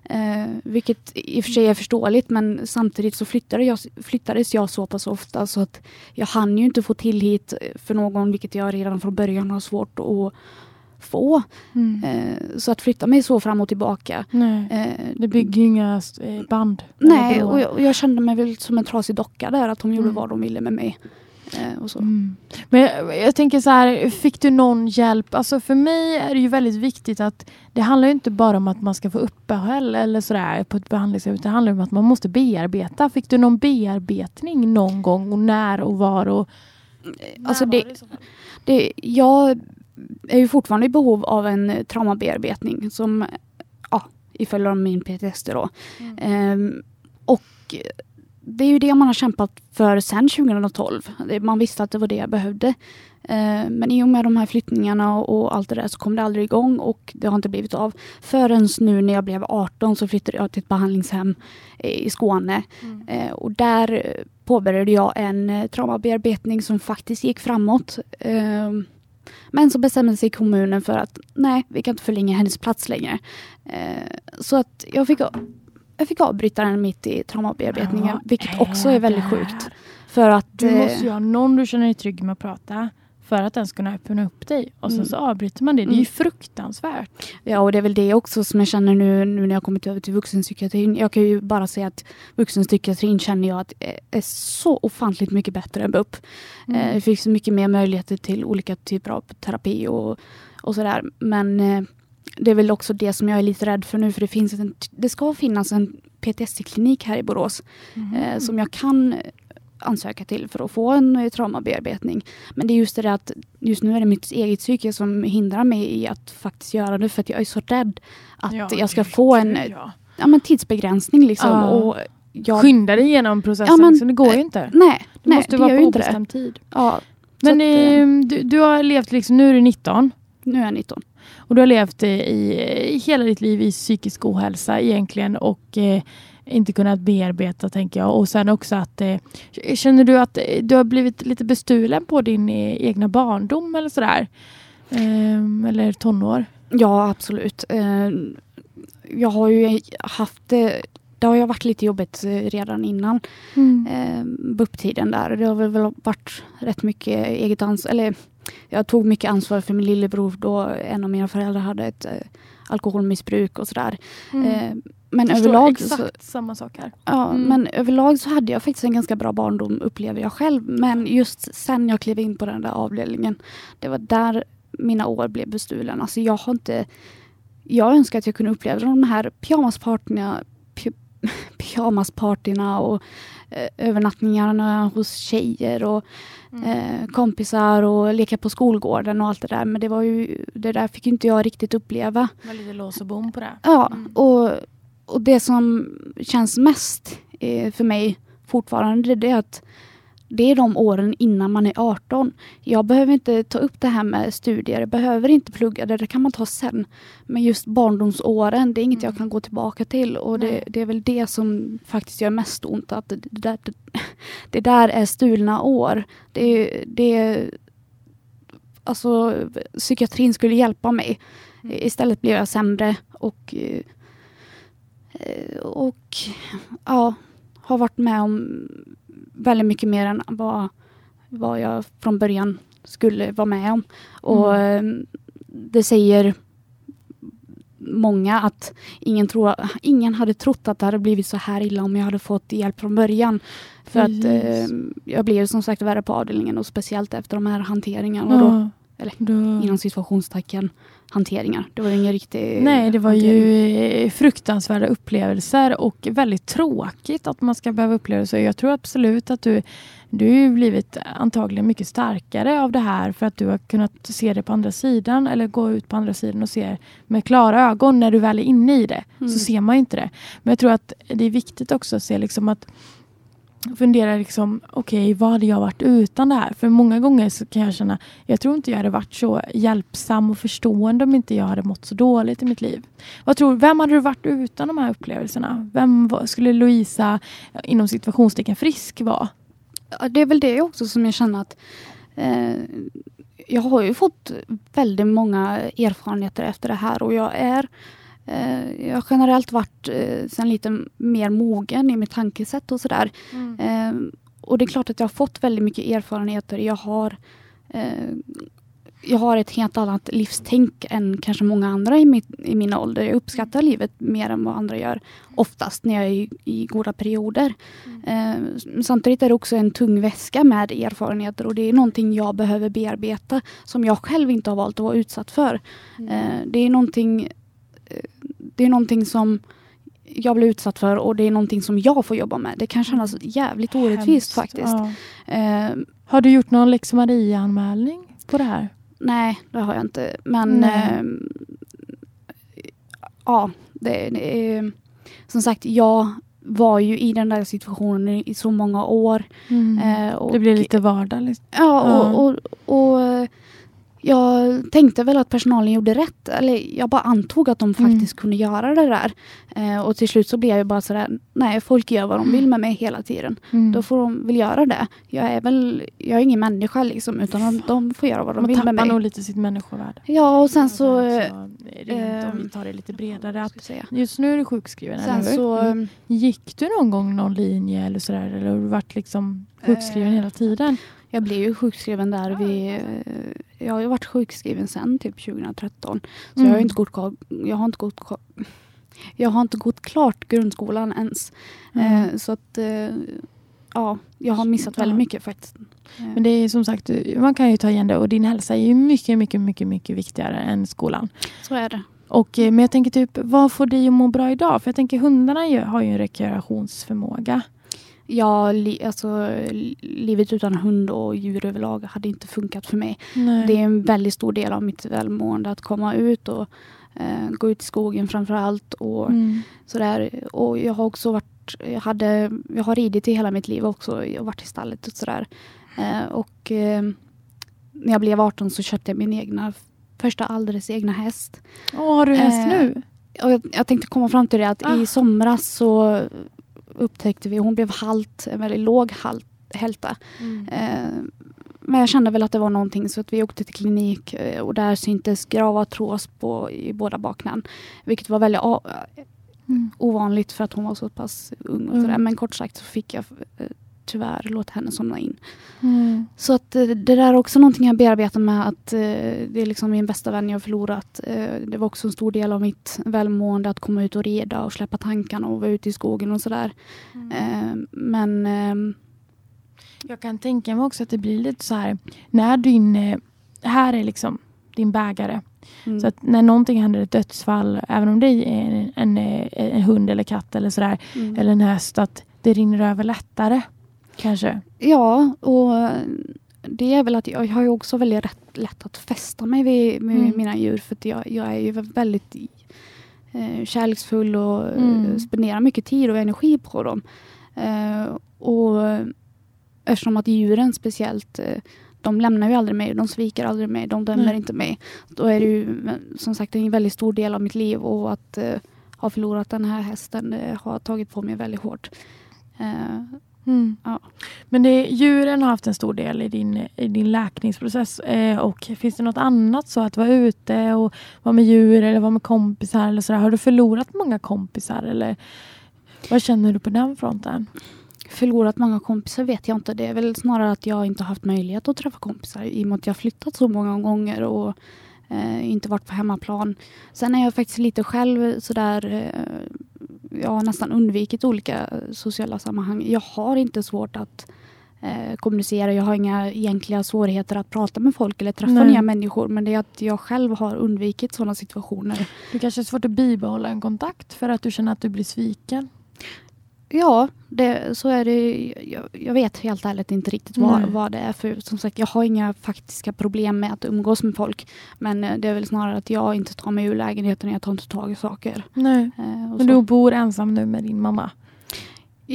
Eh, vilket i och för sig är förståeligt men samtidigt så flyttade jag, flyttades jag så pass ofta så att jag hann ju inte få tillit för någon vilket jag redan från början har svårt att få. Mm. Eh, så att flytta mig så fram och tillbaka. Nej. Eh, Det bygger inga eh, band. nej, och jag, och jag kände mig väl som en trasig docka där att de gjorde Mm. vad de ville med mig. Eh, och så. Mm. Men jag, jag tänker så här, fick du någon hjälp? Alltså för mig är det ju väldigt viktigt att det handlar ju inte bara om att man ska få uppehåll eller sådär på ett behandlingshem. utan Det handlar om att man måste bearbeta. Fick du någon bearbetning någon gång och när och var? Och, Alltså det-? Det, jag är ju fortfarande i behov av en traumabearbetning som ja, i följd av min PTSD då. Mm. Ehm, och det är ju det man har kämpat för sedan 2012. Det- Man visste att det var det jag behövde. Ehm, men i och med de här flyttningarna och, allt det där så kom det aldrig igång och det har inte blivit av. Förrän nu när jag blev 18 så flyttade jag till ett behandlingshem eh, i Skåne. Mm. Eh, och där påbörjade jag en eh, traumabearbetning som faktiskt gick framåt. Ehm, men så bestämde sig kommunen för att nej, vi kan inte förlänga hennes plats längre. Eh, så att jag fick, jag fick avbryta den mitt i traumabearbetningen, vilket också är väldigt sjukt. För att... Du eh, måste ju ha någon du känner dig trygg med att prata för att den ska kunna öppna upp dig. Och sen Mm. så avbryter man det. Det är ju Mm. fruktansvärt. Ja, och det är väl det också som jag känner nu, nu när jag kommit över till vuxenpsykiatrin. Jag kan ju bara säga att vuxenpsykiatrin känner jag att är- så ofantligt mycket bättre än BUP. Mm. Eh, Det finns så mycket mer möjligheter till olika typer av terapi och, och sådär. Men eh, det är väl också det som jag är lite rädd för nu. För det, finns en, det ska finnas en PTSD-klinik här i Borås. Mhm. Eh, som jag kan ansöka till för att få en eh, traumabearbetning. Men det är just det där att just nu är det mitt eget psyke som hindrar mig i att faktiskt göra det för att jag är så rädd att Ja, jag ska få en ja. ja, men tidsbegränsning liksom. Ja. Och jag, Skynda dig igenom processen, Ja, men- liksom, det går ju inte. nej, Du nej, måste det vara på obestämd tid. Ja, Men att, eh, eh, du, du har levt, liksom, nu är du 19 nu är jag 19. och du har levt eh, i, i hela ditt liv i psykisk ohälsa egentligen och eh, inte kunnat bearbeta tänker jag. Och sen också att eh, känner du att eh, du har blivit lite bestulen på din eh, egna barndom eller sådär? Eh, eller tonår? Ja, absolut. Eh, Jag har ju haft det, det har ju varit lite jobbigt eh, redan innan eh, BUP-tiden där. Det har väl varit rätt mycket eget ansvar, eller jag tog mycket ansvar för min lillebror då en av mina föräldrar hade ett eh, alkoholmissbruk och sådär. Mm. Eh, men Förstår överlag exakt så, samma sak här. ja, Mm. men överlag så hade jag faktiskt en ganska bra barndom upplever jag själv. Men just sen jag klev in på den där avdelningen, det var där mina år blev bestulen. Alltså jag har inte jag önskar att jag kunde uppleva de här pyjamaspartyna py, *laughs* pyjamaspartyna och övernattningarna hos tjejer och Mm. eh, kompisar och leka på skolgården och allt det där. Men det var ju, det där fick inte jag riktigt uppleva. Det var lite lås och bom på det. Ja, Mm. och, och det som känns mest eh, för mig fortfarande det är att det är de åren innan man är 18. Jag behöver inte ta upp det här med studier, jag behöver inte plugga det, det kan man ta sen. Men just barndomsåren, det är inget jag Mm. kan gå tillbaka till och det, det är väl det som faktiskt gör mest ont. Att det, där, det, det där är stulna år. Det, det, alltså, psykiatrin skulle hjälpa mig. Mm. Istället blev jag sämre och, eh, och ja, har varit med om väldigt mycket mer än vad, vad jag från början skulle vara med om. Och eh, det säger många att ingen, tror, ingen hade trott att det hade blivit så här illa om jag hade fått hjälp från början. För att eh, Precis. jag blev som sagt värre på avdelningen och speciellt efter de här hanteringarna. Då, Ja. eller Då... inom situationstecken hanteringar. Det var ju ingen riktig Nej, det var hantering. ju fruktansvärda upplevelser och väldigt tråkigt att man ska behöva uppleva det så. Jag tror absolut att du, du har blivit antagligen mycket starkare av det här för att du har kunnat se det på andra sidan eller gå ut på andra sidan och se med klara ögon när du väl är inne i det. Mm. Så ser man ju inte det. Men jag tror att det är viktigt också att se liksom att fundera liksom, okej, vad hade jag varit utan det här? För många gånger så kan jag känna, jag tror inte jag hade varit så hjälpsam och förstående om inte jag hade mått så dåligt i mitt liv. Vad tror, vem hade du varit utan de här upplevelserna? Vem var, skulle Louisa, inom situationstecken frisk, vara? Ja, det är väl det också som jag känner att eh, jag har ju fått väldigt många erfarenheter efter det här och jag är eh, jag har generellt varit eh, sen lite mer mogen i mitt tankesätt och sådär. Eh, och det är klart att jag har fått väldigt mycket erfarenheter. Jag har, eh, jag har ett helt annat livstänk än kanske många andra i, mitt, i min ålder. Jag uppskattar livet mer än vad andra gör. Oftast när jag är i, i goda perioder. Eh, samtidigt är det också en tung väska med erfarenheter och det är någonting jag behöver bearbeta som jag själv inte har valt att vara utsatt för. Eh, det är någonting eh, det är någonting som jag blir utsatt för och det är någonting som jag får jobba med. Det kan kännas jävligt orättvist Hemskt, faktiskt. ja. Eh, Har du gjort någon lex Maria-anmälning på det här? nej, det har jag inte. Men eh, ja, det, det är som sagt, jag var ju i den där situationen i, så många år. Eh, och, det blir lite vardag. Liksom. Ja, och, och, och eh, jag tänkte väl att personalen gjorde rätt. Eller jag bara antog att de Mm. faktiskt kunde göra det där. Eh, och till slut så blev jag bara sådär, nej folk gör vad de vill med mig hela tiden. Mm. Då får de väl göra det. Jag är väl, jag är ingen människa liksom, utan de, de får göra vad de Man vill med tappar mig. nog lite sitt människovärde. Ja, och sen så... Eh, rent, om vi ehm, tar det lite bredare. Att just nu är du sjukskriven, Sen eller hur? så... Mm. Gick du någon gång någon linje eller sådär? Eller har du varit liksom sjukskriven Eh, hela tiden? Jag blev ju sjukskriven där vid... eh, Jag har varit sjukskriven sen typ 2013. Så jag har Mm. inte gått, jag har inte gått, jag har inte gått klart grundskolan ens. Mm. Eh, Så att eh, ja, jag har missat väldigt mycket faktiskt. Eh, Men det är som sagt, man kan ju ta igen det och din hälsa är ju mycket, mycket, mycket, mycket viktigare än skolan. Så är det. Och, eh, men jag tänker typ, vad får dig att må bra idag? För jag tänker hundarna ju, har ju en rekreationsförmåga. Ja, li, alltså, livet utan hund och djur överlag hade inte funkat för mig. Nej. Det är en väldigt stor del av mitt välmående att komma ut och eh, gå ut i skogen framför allt. Och, Mm. sådär. och jag har också varit, jag, hade, jag har ridit i hela mitt liv också. Jag har varit i stallet och sådär. Eh, och eh, när jag blev 18 så köpte jag min egna första alldeles egna häst. Åh, har du häst Eh, nu? Och jag, jag tänkte komma fram till det att Ah. i somras så upptäckte vi, hon blev halt, en väldigt låg halt, hälta. Eh, men jag kände väl att det var någonting så att vi åkte till klinik eh, och där syntes grav artros på i båda baknän. Vilket var väldigt Mm. ovanligt för att hon var så pass ung. Och Mm. sådär. Men kort sagt så fick jag eh, tyvärr låta henne somna in. Mm. Så att eh, det där är också någonting jag bearbetar med att eh, det är liksom min bästa vän jag förlorat. Eh, det var också en stor del av mitt välmående att komma ut och reda och släppa tankarna och vara ute i skogen och sådär. Eh, men ehm, Jag kan tänka mig också att det blir lite så här när din, eh, här är liksom din bägare. mm, Så att när någonting händer, ett dödsfall, även om det är en, en, eh, en hund eller katt eller sådär, mm. eller en häst, att det rinner över lättare. Kanske. Ja, och det är väl att jag, jag har ju också väldigt rätt, lätt att fästa mig vid, med Mm. mina djur för jag, jag är ju väldigt eh, kärleksfull och eh, Mm. spenderar mycket tid och energi på dem. Eh, och eftersom att djuren speciellt eh, de lämnar ju aldrig mig, de sviker aldrig mig, de dömer Nej. inte mig. Då är det ju som sagt en väldigt stor del av mitt liv och att eh, ha förlorat den här hästen eh, har tagit på mig väldigt hårt. Mm. Ja. Men det, djuren har haft en stor del i din, i din läkningsprocess. Eh, och finns det något annat så att vara ute och vara med djur eller vara med kompisar eller sådär? Har du förlorat många kompisar eller vad känner du på den fronten? förlorat många kompisar vet jag inte. Det är väl snarare att jag inte haft möjlighet att träffa kompisar i och med att jag flyttat så många gånger och eh, inte varit på hemmaplan. Sen är jag faktiskt lite själv sådär eh, jag har nästan undvikit olika sociala sammanhang. Jag har inte svårt att eh, kommunicera. Jag har inga egentliga svårigheter att prata med folk eller träffa Nej. nya människor. Men det är att jag själv har undvikit sådana situationer. Du kanske är svårt att bibehålla en kontakt för att du känner att du blir sviken? Ja, det, så är det. Jag, jag vet helt ärligt inte riktigt vad, vad det är för. Som sagt, jag har inga faktiska problem med att umgås med folk. Men eh, det är väl snarare att jag inte tar mig ur lägenheten. Jag tar inte tag i saker. Nej. Eh, Men så. du bor ensam nu med din mamma?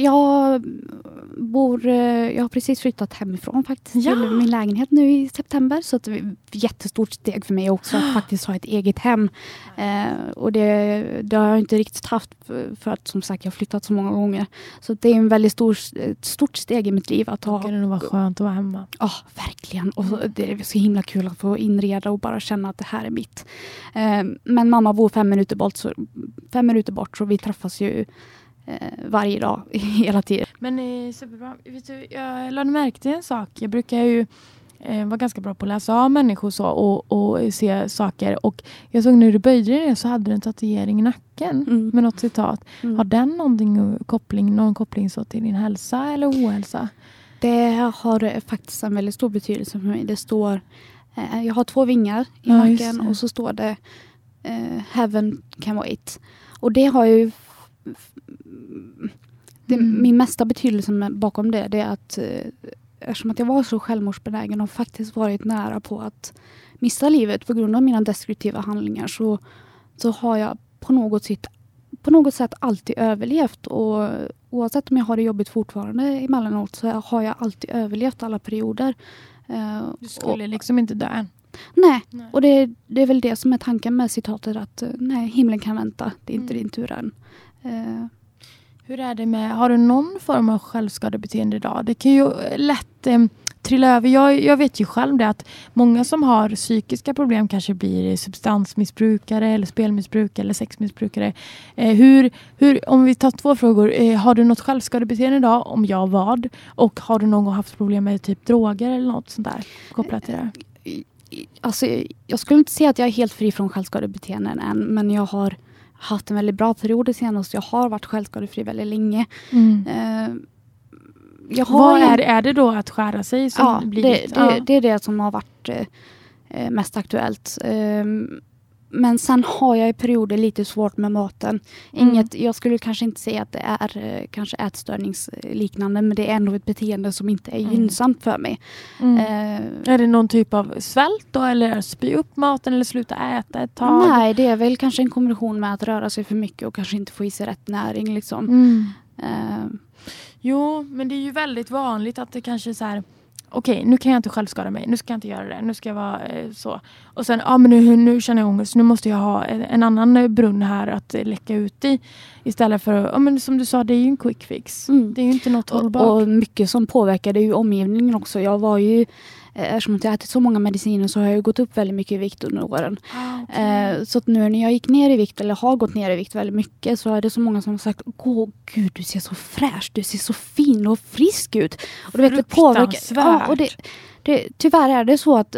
Jag bor, eh, jag har precis flyttat hemifrån faktiskt Ja. till min lägenhet nu i september. Så det är ett jättestort steg för mig också att *gasps* faktiskt ha ett eget hem. Eh, och det, det har jag inte riktigt haft för, att som sagt jag har flyttat så många gånger. Så det är en väldigt stor, ett stort steg i mitt liv att Det ha. kan nog vara skönt att vara hemma. Ja, verkligen. Och det är så himla kul att få inreda och bara känna att det här är mitt. Eh, men mamma bor fem minuter bort så, fem minuter bort så vi träffas ju varje dag *laughs* hela tiden. Men eh, superbra. Vet du, jag lade märke till en sak. Jag brukar ju eh, vara ganska bra på att läsa av människor så, och, och se saker. Och jag såg när du böjde dig så hade du en tatuering i nacken Mm. med något citat. Mm. Har den någonting, koppling, någon koppling så till din hälsa eller ohälsa? Det har eh, faktiskt en väldigt stor betydelse för mig. Det står, eh, jag har två vingar i Ja, nacken och så står det eh, Heaven can wait. Och det har ju det, Mm. Min mesta betydelse bakom det, det är att eh, eftersom att jag var så självmordsbenägen och faktiskt varit nära på att missa livet på grund av mina destruktiva handlingar så, så har jag på något sätt på något sätt alltid överlevt och oavsett om jag har det jobbigt fortfarande emellanåt så har jag alltid överlevt alla perioder. Eh, Du och, skulle liksom inte dö än. nej, Nej. och det, det är väl det som är tanken med citatet att eh, nej, himlen kan vänta, det är inte Mm. din tur än. Eh. Hur är det med, har du någon form av självskadebeteende idag? Det kan ju lätt eh, trilla över. Jag, jag vet ju själv det att många som har psykiska problem kanske blir substansmissbrukare eller spelmissbrukare eller sexmissbrukare. Eh, hur, hur, om vi tar två frågor. Eh, har du något självskadebeteende idag? Om ja, vad? Och har du någon gång haft problem med typ droger eller något sånt där kopplat till det? Eh, eh, alltså, jag skulle inte säga att jag är helt fri från självskadebeteenden än, men jag har haft en väldigt bra period det senaste. Jag har varit självskadefri väldigt länge. Mm. Eh, jag har Vad är, är det då att skära sig som ja, blir det, det, ja. det är det som har varit eh, eh, mest aktuellt. Ehm, men sen har jag i perioder lite svårt med maten. Mm. Inget, Jag skulle kanske inte säga att det är eh, kanske ätstörningsliknande men det är ändå ett beteende som inte är Mm. gynnsamt för mig. Mm. Eh, Är det någon typ av svält då eller spy upp maten eller sluta äta ett tag? nej, det är väl kanske en kombination med att röra sig för mycket och kanske inte få i sig rätt näring. Liksom. Mm. Eh, Jo, men det är ju väldigt vanligt att det kanske är så här Okej, nu kan jag inte självskada mig. Nu ska jag inte göra det. Nu ska jag vara eh, så. Och sen, ja men nu, nu känner jag ångest. Nu måste jag ha en, en annan eh, brunn här att eh, läcka ut i. Istället för, ja men som du sa, det är ju en quick fix. Mm. Det är ju inte något och, hållbart. och mycket som påverkade ju omgivningen också. Jag var ju, eftersom att jag ätit så många mediciner så har jag gått upp väldigt mycket i vikt under åren. Ah, okej. Eh, så nu när jag gick ner i vikt, eller har gått ner i vikt väldigt mycket, så är det så många som har sagt Åh gud, du ser så fräsch, du ser så fin och frisk ut. Och du vet, det påverkar. Ja, och det, det, tyvärr är det så att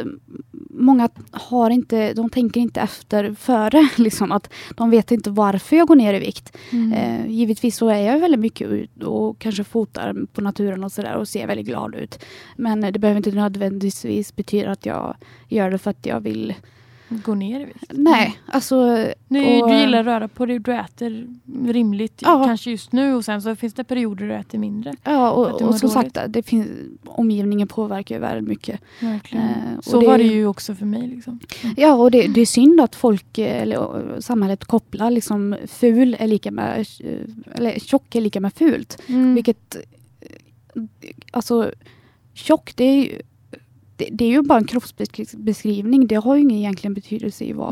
många har inte, de tänker inte efter före. *laughs* Liksom, att de vet inte varför jag går ner i vikt. Mm. Eh, givetvis så är jag väldigt mycket ut och kanske fotar på naturen och sådär och ser väldigt glad ut. Men det behöver inte nödvändigtvis betyda att jag gör det för att jag vill. Gå ner i vikt. Nej, alltså Nu, Och- du gillar att röra på dig, du äter rimligt Ja. kanske just nu och sen så finns det perioder du äter mindre. Ja, och, och som dåligt. sagt, det finns, omgivningen påverkar ju väldigt mycket. Verkligen. Eh, och så det- var det ju också för mig. Liksom. Ja, och det, det är synd att folk, eh, eller samhället kopplar liksom ful är lika med, eh, eller tjock är lika med fult. Mm. Vilket, eh, alltså tjock det är ju det, det är ju bara en kroppsbeskrivning. Det har ju ingen egentligen betydelse i vad,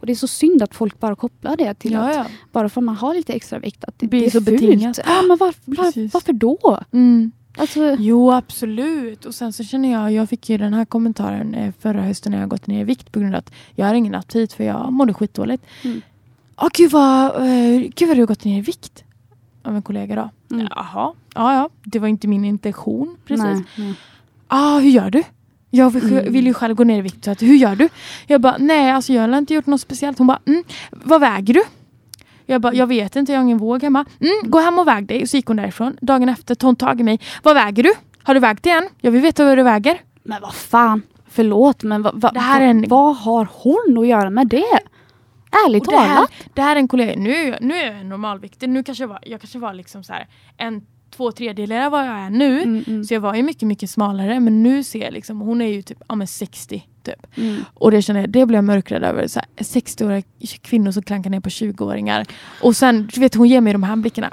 och det är så synd att folk bara kopplar det till Ja, att ja. bara för att man har lite extra vikt att det, Blir det är så fult. betingat. Ja, men var, var, varför då? Mm. Alltså, Jo, absolut. Och sen så känner jag, jag fick ju den här kommentaren eh, förra hösten när jag gått ner i vikt på grund av att jag har ingen aptit för jag mådde skitdåligt. Mm. Åh gud vad, eh, gud vad du har gått ner i vikt. Av en kollega då. Mm. Jaha, ja ja. Det var inte min intention precis. nej, nej. Ah, hur gör du? Jag vill, Mm. vill ju själv gå ner i vikt. Så att, hur gör du? Jag bara, nej alltså jag har inte gjort något speciellt. Hon bara, mm, vad väger du? Jag bara, jag vet inte, jag har ingen våg hemma. Mm, gå hem och väg dig. Och så gick hon därifrån. Dagen efter tog hon tag i mig. Vad väger du? Har du vägt igen? Jag vill veta vad du väger. Men vad fan, förlåt men vad, vad, Det här är en- vad har hon att göra med det? Ärligt Och det, här, talat. det här är en kollega, nu, nu är jag normalviktig. Nu kanske jag var, jag kanske var liksom så här, en, två tredjedelar av vad jag är nu. Mm, mm, Så jag var ju mycket, mycket smalare. Men nu ser jag liksom, hon är ju typ ja, men 60 typ. mm. Och det känner jag, det blir jag mörkrädd över. Så här, 60-åriga kvinnor som klankar ner på 20-åringar. Och sen, du vet hon ger mig de här blickarna.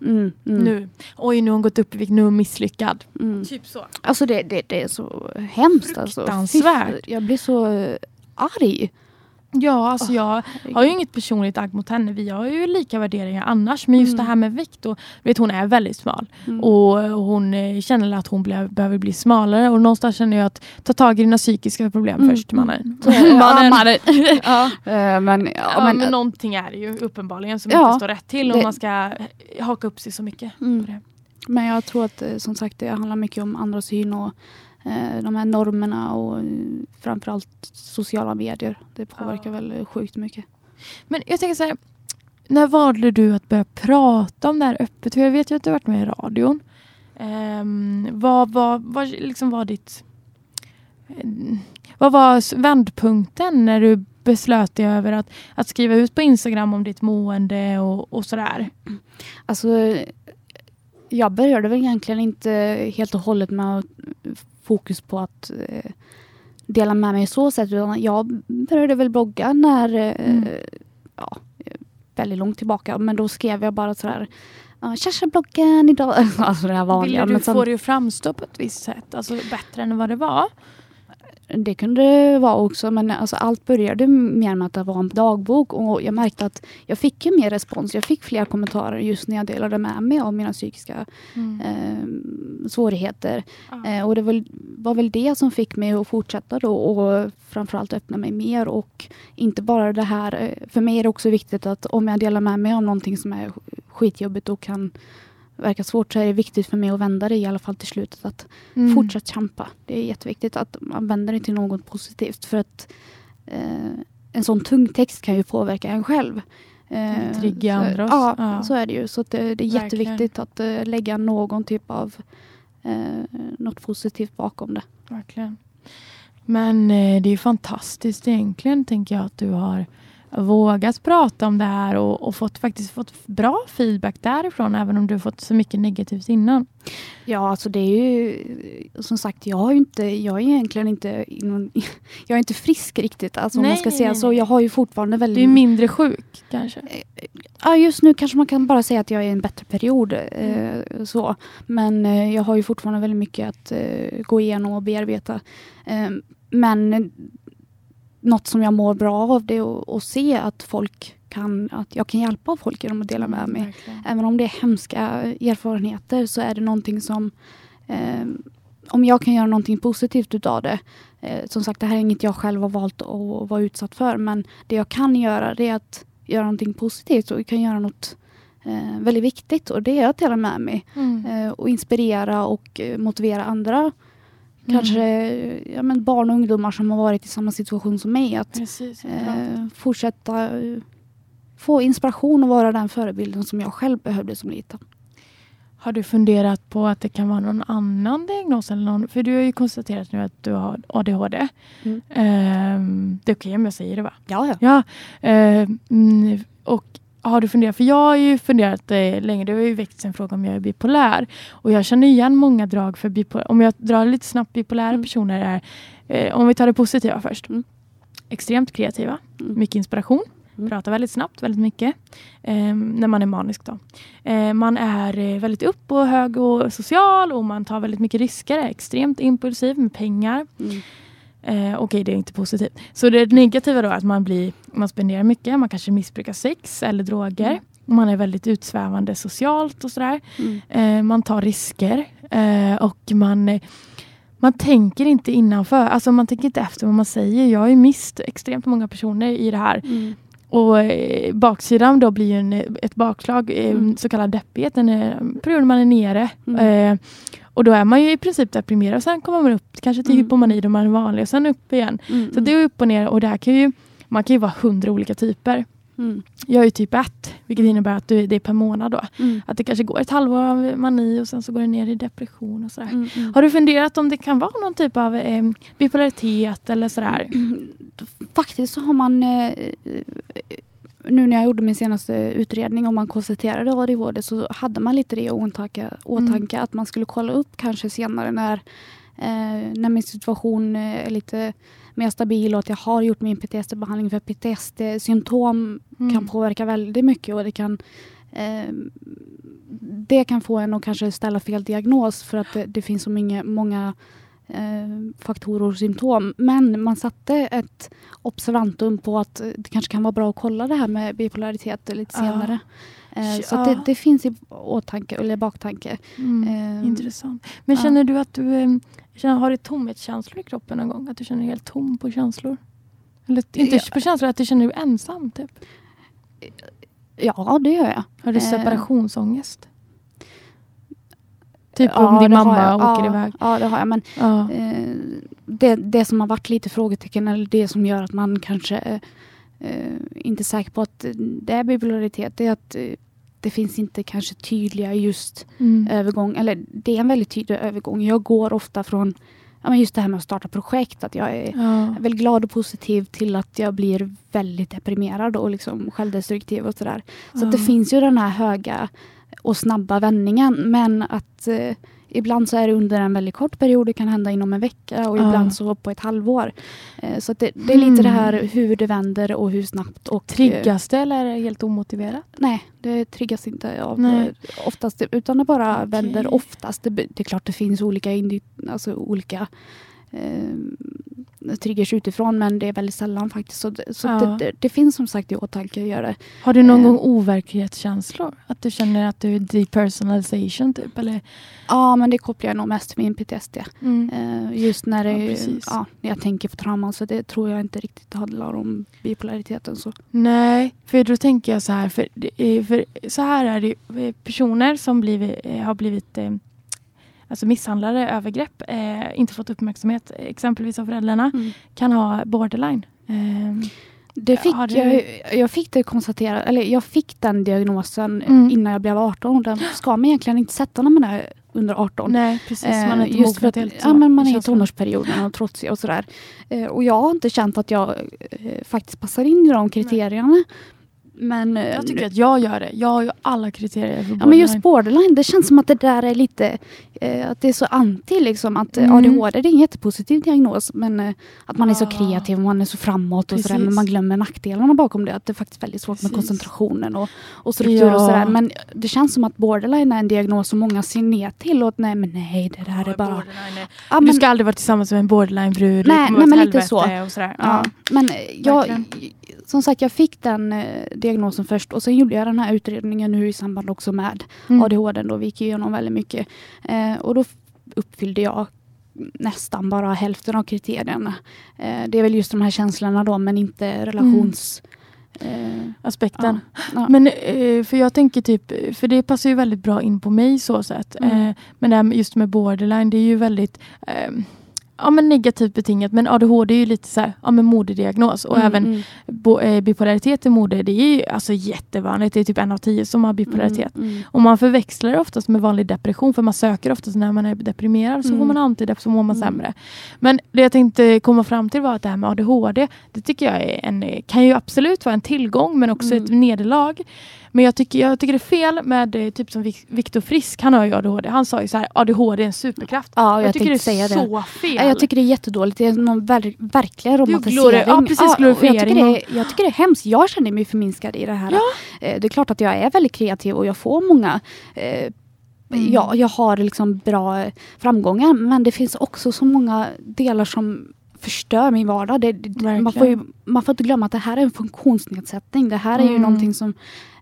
Mm, mm, Nu, oj nu har hon gått upp i vikt, nu är hon misslyckad. mm. Typ så. Alltså det, det, det är så hemskt. Alltså. Fruktansvärt. Fy, Jag blir så eh, arg. Ja, alltså jag har ju inget personligt agg mot henne. Vi har ju lika värderingar annars. Men just Mm. det här med vikt. Och, vet, hon är väldigt smal. Mm. Och hon eh, känner att hon ble, behöver bli smalare. Och någonstans känner jag att ta tag i dina psykiska problem Mm. först, mannen. *laughs* Så, ja, mannen. mannen. *laughs* Ja. Eh, men, ja, Ja, men, men, någonting är det ju uppenbarligen som Ja, inte står rätt till om det- man ska haka upp sig så mycket Mm. men jag tror att eh, som sagt det handlar mycket om andra syn och eh, de här normerna och eh, framförallt sociala medier. Det påverkar Ja. väl eh, sjukt mycket. Men jag tänker så här, när valde du att börja prata om det här öppet? För jag vet ju att du har varit med i radion. Um, vad, vad, vad liksom var ditt... eh, vad var vändpunkten när du beslöt dig över att, att skriva ut på Instagram om ditt mående och, och sådär? Alltså, jag började väl egentligen inte helt och hållet med fokus på att eh, dela med mig så sätt. Jag började väl blogga när, eh, Mm. ja, väldigt långt tillbaka. Men då skrev jag bara sådär, tja bloggen idag. *laughs* Alltså det här vanliga. Ville du Men sen, få det att framstå på ett visst sätt? Alltså bättre än vad det var? Det kunde det vara också, men alltså allt började mer med att det var en dagbok och jag märkte att jag fick mer respons. Jag fick fler kommentarer just när jag delade med mig av mina psykiska Mm. eh, svårigheter. Eh, och det var, var väl det som fick mig att fortsätta då och framförallt öppna mig mer och inte bara det här. eh, För mig är det också viktigt att om jag delar med mig om någonting som är skitjobbigt och kan verka svårt så är det viktigt för mig att vända det i alla fall till slutet. Att Mm. fortsätt kämpa. Det är jätteviktigt att man vänder det till något positivt för att eh, en sån tung text kan ju påverka en själv. Eh, Trigga andra oss. Ja, Ja. så är det ju. Så det, det är Verkligen. jätteviktigt att eh, lägga någon typ av eh, något positivt bakom det. Verkligen. Men eh, det är ju fantastiskt egentligen, tänker jag, att du har vågat prata om det här och, och, fått faktiskt fått bra feedback därifrån även om du fått så mycket negativt innan? Ja, alltså det är ju som sagt, jag har ju inte, jag är egentligen inte, *laughs* jag är inte frisk riktigt, alltså nej, om man ska säga så. Jag har ju fortfarande väldigt... Du är mindre sjuk kanske? Ja, just nu kanske man kan bara säga att jag är i en bättre period. Mm. Eh, så. Men eh, jag har ju fortfarande väldigt mycket att eh, gå igenom och bearbeta. Eh, men något som jag mår bra av det att se att folk kan, att jag kan hjälpa folk genom att dela med mm, mig. Verkligen. Även om det är hemska erfarenheter så är det någonting som eh, om jag kan göra någonting positivt utav det. Eh, som sagt, det här är inget jag själv har valt att vara utsatt för. Men det jag kan göra det är att göra någonting positivt och kan göra något eh, väldigt viktigt. Och det är att dela med mig. Mm. Eh, och inspirera och eh, motivera andra Mm. Kanske ja, men barn och ungdomar som har varit i samma situation som mig. Att Precis, eh, fortsätta få inspiration och vara den förebilden som jag själv behövde som liten. Har du funderat på att det kan vara någon annan diagnos? Eller någon, för du har ju konstaterat nu att du har ADHD. Mm. Um, det är okej okay om jag säger det va? Ja. ja. ja um, och har du funderat? För jag har ju funderat eh, länge. Det har ju väckts en fråga om jag är bipolär. Och jag känner igen många drag för bipolär. Om jag drar lite snabbt bipolära mm. personer är, eh, om vi tar det positiva först. Mm. Extremt kreativa. Mm. Mycket inspiration. Mm. Pratar väldigt snabbt, väldigt mycket. Eh, när man är manisk då. Eh, man är eh, väldigt upp och hög och social och man tar väldigt mycket risker. Är extremt impulsiv med pengar. Eh, Okej, okay, det är inte positivt. Så det negativa då är att man, blir, man spenderar mycket, man kanske missbrukar sex eller droger. Mm. Man är väldigt utsvävande socialt och sådär. Mm. Eh, man tar risker eh, och man, man tänker inte innanför. Alltså man tänker inte efter vad man säger. Jag har ju mist extremt många personer i det här. Mm. Och eh, baksidan då blir en, ett bakslag, eh, mm. så kallad deppighet, en period man är nere. Mm. Eh, och då är man ju i princip deprimerad och sen kommer man upp kanske till mm. hypomani då man är vanlig och sen upp igen. Mm. Så det är upp och ner och det här kan ju, man kan ju vara hundra olika typer. Mm. Jag är ju typ 1, vilket innebär att det är per månad då. Mm. Att det kanske går ett halvår av mani och sen så går det ner i depression och sådär. Mm, mm. Har du funderat om det kan vara någon typ av eh, bipolaritet eller sådär? Faktiskt så har man eh, nu när jag gjorde min senaste utredning och man konstaterade ADHD så hade man lite det i åtanke, åtanke mm. att man skulle kolla upp kanske senare när, eh, när min situation är lite mer stabil och att jag har gjort min PTSD-behandling för PTSD-symptom mm. kan påverka väldigt mycket och det kan eh, det kan få en att kanske ställa fel diagnos för att det, det finns så många, många eh, faktorer och symptom. Men man satte ett observantum på att det kanske kan vara bra att kolla det här med bipolaritet lite senare. Eh, så det, det, finns i åtanke, eller baktanke. Mm, eh, intressant. Men känner du att du eh, känner, har du tomhetskänslor i kroppen någon gång? Att du känner dig helt tom på känslor? Eller inte ja. på känslor, att du känner dig ensam typ? Ja, det gör jag. Har du eh, separationsångest? Typ ja, om din mamma åker ja, iväg. Ja, det har jag. Men ja. eh, det, det som har varit lite frågetecken eller det som gör att man kanske eh, inte är säker på att det är bipolaritet, det är att eh, det finns inte kanske tydliga just mm. övergång, eller det är en väldigt tydlig övergång. Jag går ofta från ja, men just det här med att starta projekt, att jag är ja. väldigt glad och positiv till att jag blir väldigt deprimerad och liksom självdestruktiv och sådär. Så ja. det finns ju den här höga och snabba vändningen. Men att eh, ibland så är det under en väldigt kort period. Det kan hända inom en vecka och ja. ibland så på ett halvår. Eh, så det, det, är lite det här mm. hur det vänder och hur snabbt. Och, triggas det eller är det helt omotiverat? Nej, det triggas inte av nej. oftast. Utan det bara okay. vänder oftast. Det, det, är klart det finns olika, alltså olika eh, triggers utifrån men det är väldigt sällan faktiskt. Så, så ja. det, det, det, finns som sagt i åtanke att göra det. Har du någon eh. gång overklighetskänslor? Att du känner att du är depersonalization typ? Eller? Ja men det kopplar jag nog mest till min PTSD. Mm. Eh, just när, det, ja, ja, när jag tänker på trauman så det tror jag inte riktigt handlar om bipolariteten. Så. Nej, för då tänker jag så här. För, för så här är det eh, personer som blivit, eh, har blivit alltså misshandlade, övergrepp, eh, inte fått uppmärksamhet exempelvis av föräldrarna, mm. kan ha borderline. Eh, det fick det... jag, jag fick det konstaterat, eller jag fick den diagnosen mm. innan jag blev 18. Den ska man egentligen inte sätta när man är under 18. Nej, precis. Man är Eh, inte just för mogen att, helt ja, men man är i tonårsperioden och trotsig och sådär. Eh, och jag har inte känt att jag eh, faktiskt passar in i de kriterierna. Men, eh, Jag tycker att jag gör det. Jag har ju alla kriterier för Ja men just borderline. det känns som att det där är lite, eh, att det är så anti liksom. Att eh, Mm. ADHD det är en jättepositiv diagnos men eh, att man är så Ah. kreativ, man är så framåt och sådär. Men man glömmer nackdelarna bakom det. Att det är faktiskt väldigt svårt med Precis. koncentrationen och, och struktur och Ja. sådär. Men det känns som att borderline är en diagnos som många ser ner till och att nej men nej det där är bara... Ja, Du men, ska aldrig vara tillsammans med en borderline-brud. Nej, nej, men lite så. Och sådär. Ja, men eh, jag. Som sagt jag fick den eh, diagnosen först och sen gjorde jag den här utredningen nu i samband också med Mm. ADHD då, vi gick igenom väldigt mycket. Eh, och då uppfyllde jag nästan bara hälften av kriterierna. Eh, det är väl just de här känslorna då men inte relations... Eh, Aspekten. ja. Men eh, för jag tänker typ, för det passar ju väldigt bra in på mig så sätt. Mm. Eh, men det här just med borderline, det är ju väldigt eh, ja, men negativt betingat. Men ADHD är ju lite så här, ja, men modediagnos. Och Mm, även mm, bo, eh, bipolaritet i mode, det är ju alltså jättevanligt. Det är typ en av tio som har bipolaritet. mm, mm. Och man förväxlar det oftast med vanlig depression för man söker oftast när man är deprimerad så Mm. får man antidepp så mår man Mm. sämre. Men det jag tänkte komma fram till var att det här med ADHD det tycker jag är en, kan ju absolut vara en tillgång men också Mm. ett nederlag. Men jag tycker, jag tycker det är fel med eh, typ som Vik- Viktor Frisk, han har ju ADHD. Han sa ju så här, ADHD är en superkraft. Ja, jag, jag, tycker det är säga det. så fel. Ja, Jag tycker det är jättedåligt. Det är någon ver verklig glori- romantisering. ja, precis, och jag, glorifiering tycker det är, jag tycker det är hemskt. Jag känner mig förminskad i det här. Ja. Eh, Det är klart att jag är väldigt kreativ och jag får många eh, Mm. Ja, jag har liksom bra framgångar men det finns också så många delar som förstör min vardag. Det, det, man, får ju, man får inte glömma att det här är en funktionsnedsättning. Det här är ju Mm. någonting som,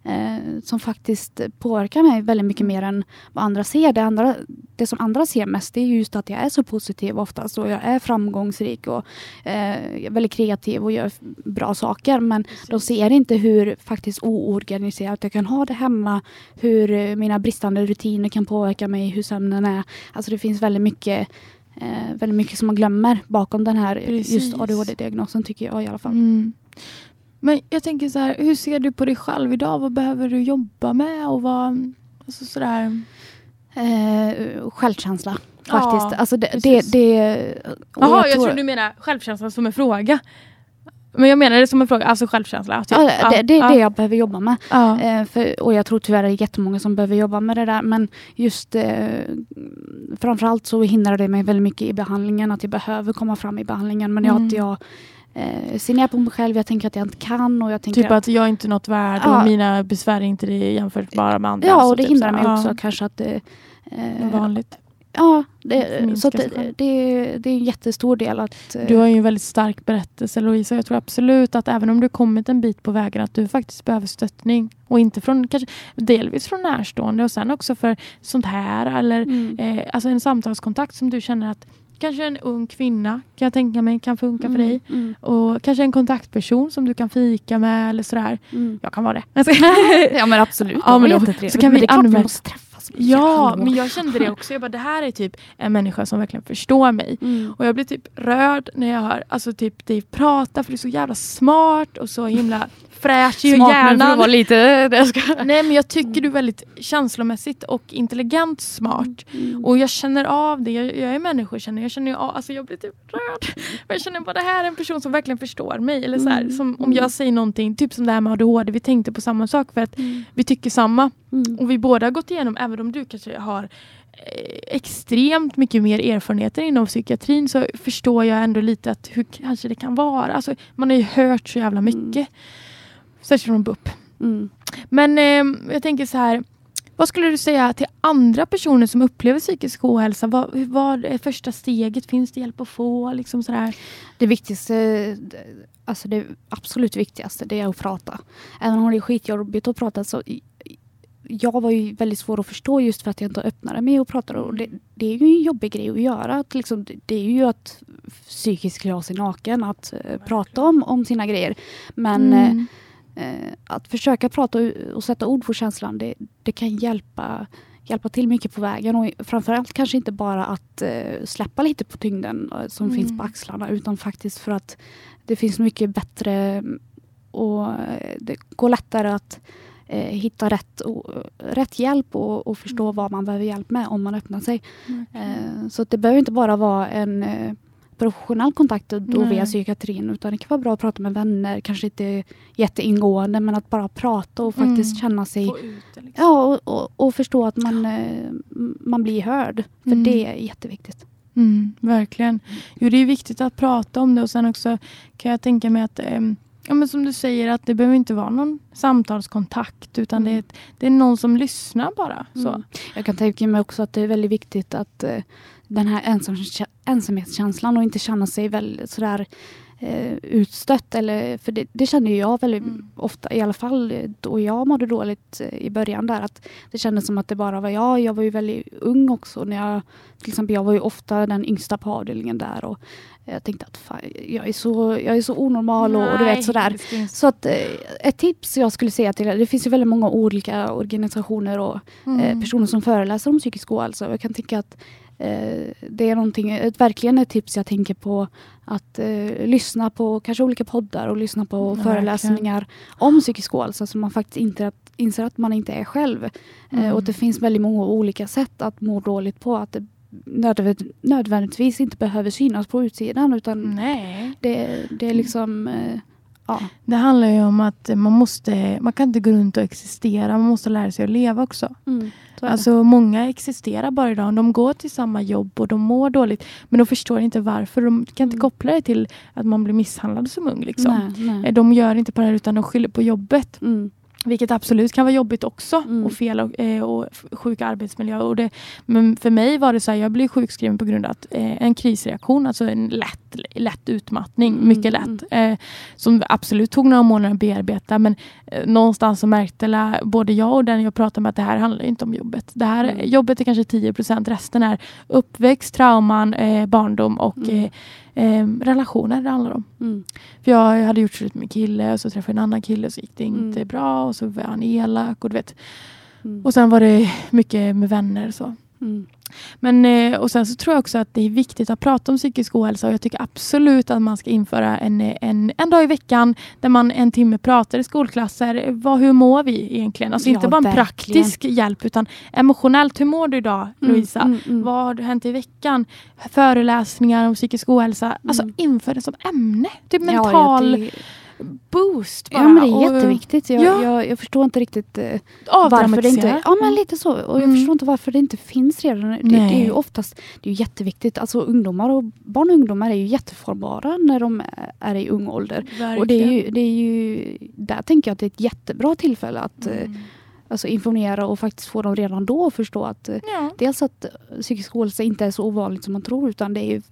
eh, som faktiskt påverkar mig väldigt mycket mer än vad andra ser. Det, andra, det som andra ser mest det är just att jag är så positiv oftast och jag är framgångsrik och eh, väldigt kreativ och gör bra saker. Men de ser inte hur faktiskt oorganiserat jag kan ha det hemma. Hur mina bristande rutiner kan påverka mig, hur sömnen är. Alltså det finns väldigt mycket eh, väldigt mycket som man glömmer bakom den här Precis. just ADHD-diagnosen tycker jag i alla fall. Mm. Men jag tänker så här, hur ser du på dig själv idag? Vad behöver du jobba med? Och vad, alltså sådär. Eh, självkänsla faktiskt. Ja, alltså det, det, precis. det, Jaha, jag, tror- tror du menar självkänslan som en fråga. Men jag menar det som en fråga, alltså självkänsla. Typ. Ja, det, det är ja, det jag behöver jobba med. Ja. Eh, för, och jag tror tyvärr det är jättemånga som behöver jobba med det där. Men just eh, framförallt så hindrar det mig väldigt mycket i behandlingen. Att jag behöver komma fram i behandlingen. Men jag, Mm. att jag eh, ser ner på mig själv. Jag tänker att jag inte kan. Och jag tänker Typ att jag är inte något värd Ja. och mina besvär är inte det jämförbara med andra. Ja, och det typ hindrar mig här, också ja, kanske att det... Eh, vanligt. ja, det, så det, det, det är en jättestor del att... eh, Du har ju en väldigt stark berättelse Louisa. Jag tror absolut att även om du kommit en bit på vägen att du faktiskt behöver stöttning. Och inte från, kanske delvis från närstående och sen också för sånt här eller mm. eh, alltså en samtalskontakt som du känner att kanske en ung kvinna kan jag tänka mig kan funka för dig. Mm, Och kanske en kontaktperson som du kan fika med eller sådär. mm. Jag kan vara det. *laughs* Ja men absolut. Ja, men då- så kan vi det är klart vi måste träffas. Ja, men jag kände det också. Jag bara, det här är typ en människa som verkligen förstår mig. Mm. Och jag blir typ rörd när jag hör alltså typ dig prata för du är så jävla smart och så himla fräsch i Smart hjärnan. vara lite... *laughs* Det ska... Nej men jag tycker du är väldigt känslomässigt och intelligent smart. Mm. Och jag känner av det, jag, jag är människokänner, jag känner av, alltså jag blir typ rörd. Jag känner bara det här är en person som verkligen förstår mig. Eller så här, Mm. som om jag säger någonting, typ som det här med ADHD, vi tänkte på samma sak för att Mm. vi tycker samma. Mm. Och vi båda har gått igenom, även om du kanske har eh, extremt mycket mer erfarenheter inom psykiatrin så förstår jag ändå lite att hur kanske det kan vara. Alltså, man har ju hört så jävla mycket. Särskilt från BUP. Mm. Men eh, jag tänker så här, vad skulle du säga till andra personer som upplever psykisk ohälsa? Vad, vad är första steget? Finns det hjälp att få? Liksom så här? Det viktigaste, alltså det absolut viktigaste, det är att prata. Även om det är skitjobbigt att prata så jag var ju väldigt svår att förstå just för att jag inte öppnade mig och pratade. Och det, det är ju en jobbig grej att göra. Att liksom, det- är ju att psykiskt klä av sig naken, att eh, prata om, om sina grejer. Men Mm. eh, att försöka prata och, sätta ord på känslan, det, det kan hjälpa, hjälpa till mycket på vägen. Och framförallt kanske inte bara att eh, släppa lite på tyngden eh, som Mm. finns på axlarna, utan faktiskt för att det finns mycket bättre och eh, det går lättare att eh, hitta rätt, och, rätt hjälp och, och förstå Mm. vad man behöver hjälp med om man öppnar sig. Mm. Eh, så det behöver inte bara vara en eh, professionell kontakt då Nej. via psykiatrin utan det kan vara bra att prata med vänner, kanske inte jätteingående men att bara prata och faktiskt Mm. känna sig liksom. Ja, och, och, och förstå att man, eh, man blir hörd. För Mm. det är jätteviktigt. Mm, verkligen. Jo, det är viktigt att prata om det och sen också kan jag tänka mig att ehm, Ja, men som du säger att det behöver inte vara någon samtalskontakt utan Mm. det, är, ett- det är någon som lyssnar bara. Så. Mm. Jag kan tänka mig också att det är väldigt viktigt att eh, den här ensam, ensamhetskänslan och inte känna sig väldigt sådär eh, utstött. Eller, för det, det känner ju jag väldigt Mm. ofta, i alla fall eh, då jag mådde dåligt eh, i början där. Att det kändes som att det bara var jag. Jag var ju väldigt ung också. När jag, till exempel, jag var ju ofta den yngsta på avdelningen där. Och jag tänkte att fan, jag, är så, jag är så onormal och, och du vet sådär. Så att, eh, ett tips jag skulle säga till er, det finns ju väldigt många olika organisationer och eh, Mm. personer som föreläser om psykisk ohälsa. Och Jag kan tänka att eh, det är någonting, ett, verkligen ett tips jag tänker på att eh, lyssna på kanske olika poddar och lyssna på Ja, föreläsningar om psykisk ohälsa så man faktiskt inte att, inser att man inte är själv. Eh, Mm. och det finns väldigt många olika sätt att må dåligt på. Att det nödvändigt, nödvändigtvis inte behöver synas på utsidan utan Nej. det, det är liksom eh, ja. Det handlar ju om att man måste, man kan inte gå runt och existera, man måste lära sig att leva också. Mm. Alltså många existerar bara idag. De går till samma jobb och de mår dåligt. Men de förstår inte varför. De kan inte Mm. koppla det till att man blir misshandlad som ung. Liksom. Nej, nej. Eh, De gör inte på det här utan de skyller på jobbet. Mm. Vilket absolut kan vara jobbigt också. Mm. Och fel och, eh, och sjuk arbetsmiljö. Och det, men för mig var det så här, jag blev sjukskriven på grund av att, eh, en krisreaktion. Alltså en lätt, lätt utmattning. Mm, Mycket lätt. Eh, som absolut tog några månader att bearbeta. Men eh, någonstans så märkte både jag och den jag pratade med att det här handlar inte om jobbet. Det här, Mm. Jobbet är kanske 10% Resten är uppväxt, trauman, eh, barndom och Mm. Eh, relationer det handlar om. Mm. För jag hade gjort slut med kille och så träffade jag en annan kille så gick det Mm. inte bra och så var han elak och du vet. Mm. Och sen var det mycket med vänner och så. Mm. Men eh, och sen så tror jag också att det är viktigt att prata om psykisk ohälsa och jag tycker absolut att man ska införa en, en, en dag i veckan där man en timme pratar i skolklasser. Vad, hur mår vi egentligen? Alltså Ja, inte bara en verkligen. praktisk hjälp utan emotionellt. Hur mår du idag Louisa? Mm, mm, Vad har hänt i veckan? Föreläsningar om psykisk ohälsa. Alltså Mm. inför det som ämne. Typ Ja, mental ja, det, boost bara. ja, men det är Och jätteviktigt. Jag, Ja. jag, jag förstår inte riktigt eh, varför det inte... Ja, men lite så. Och jag Mm. förstår inte varför det inte finns redan. Det, det är ju oftast det är ju jätteviktigt. Alltså ungdomar och barn och ungdomar är ju jätteformbara när de är- i ung ålder. Och det är, ju, det är ju... Där tänker jag att det är ett jättebra tillfälle att eh, Mm. alltså informera och faktiskt få dem redan då att förstå att eh, Ja. dels att psykisk ohälsa inte är så ovanligt som man tror utan det är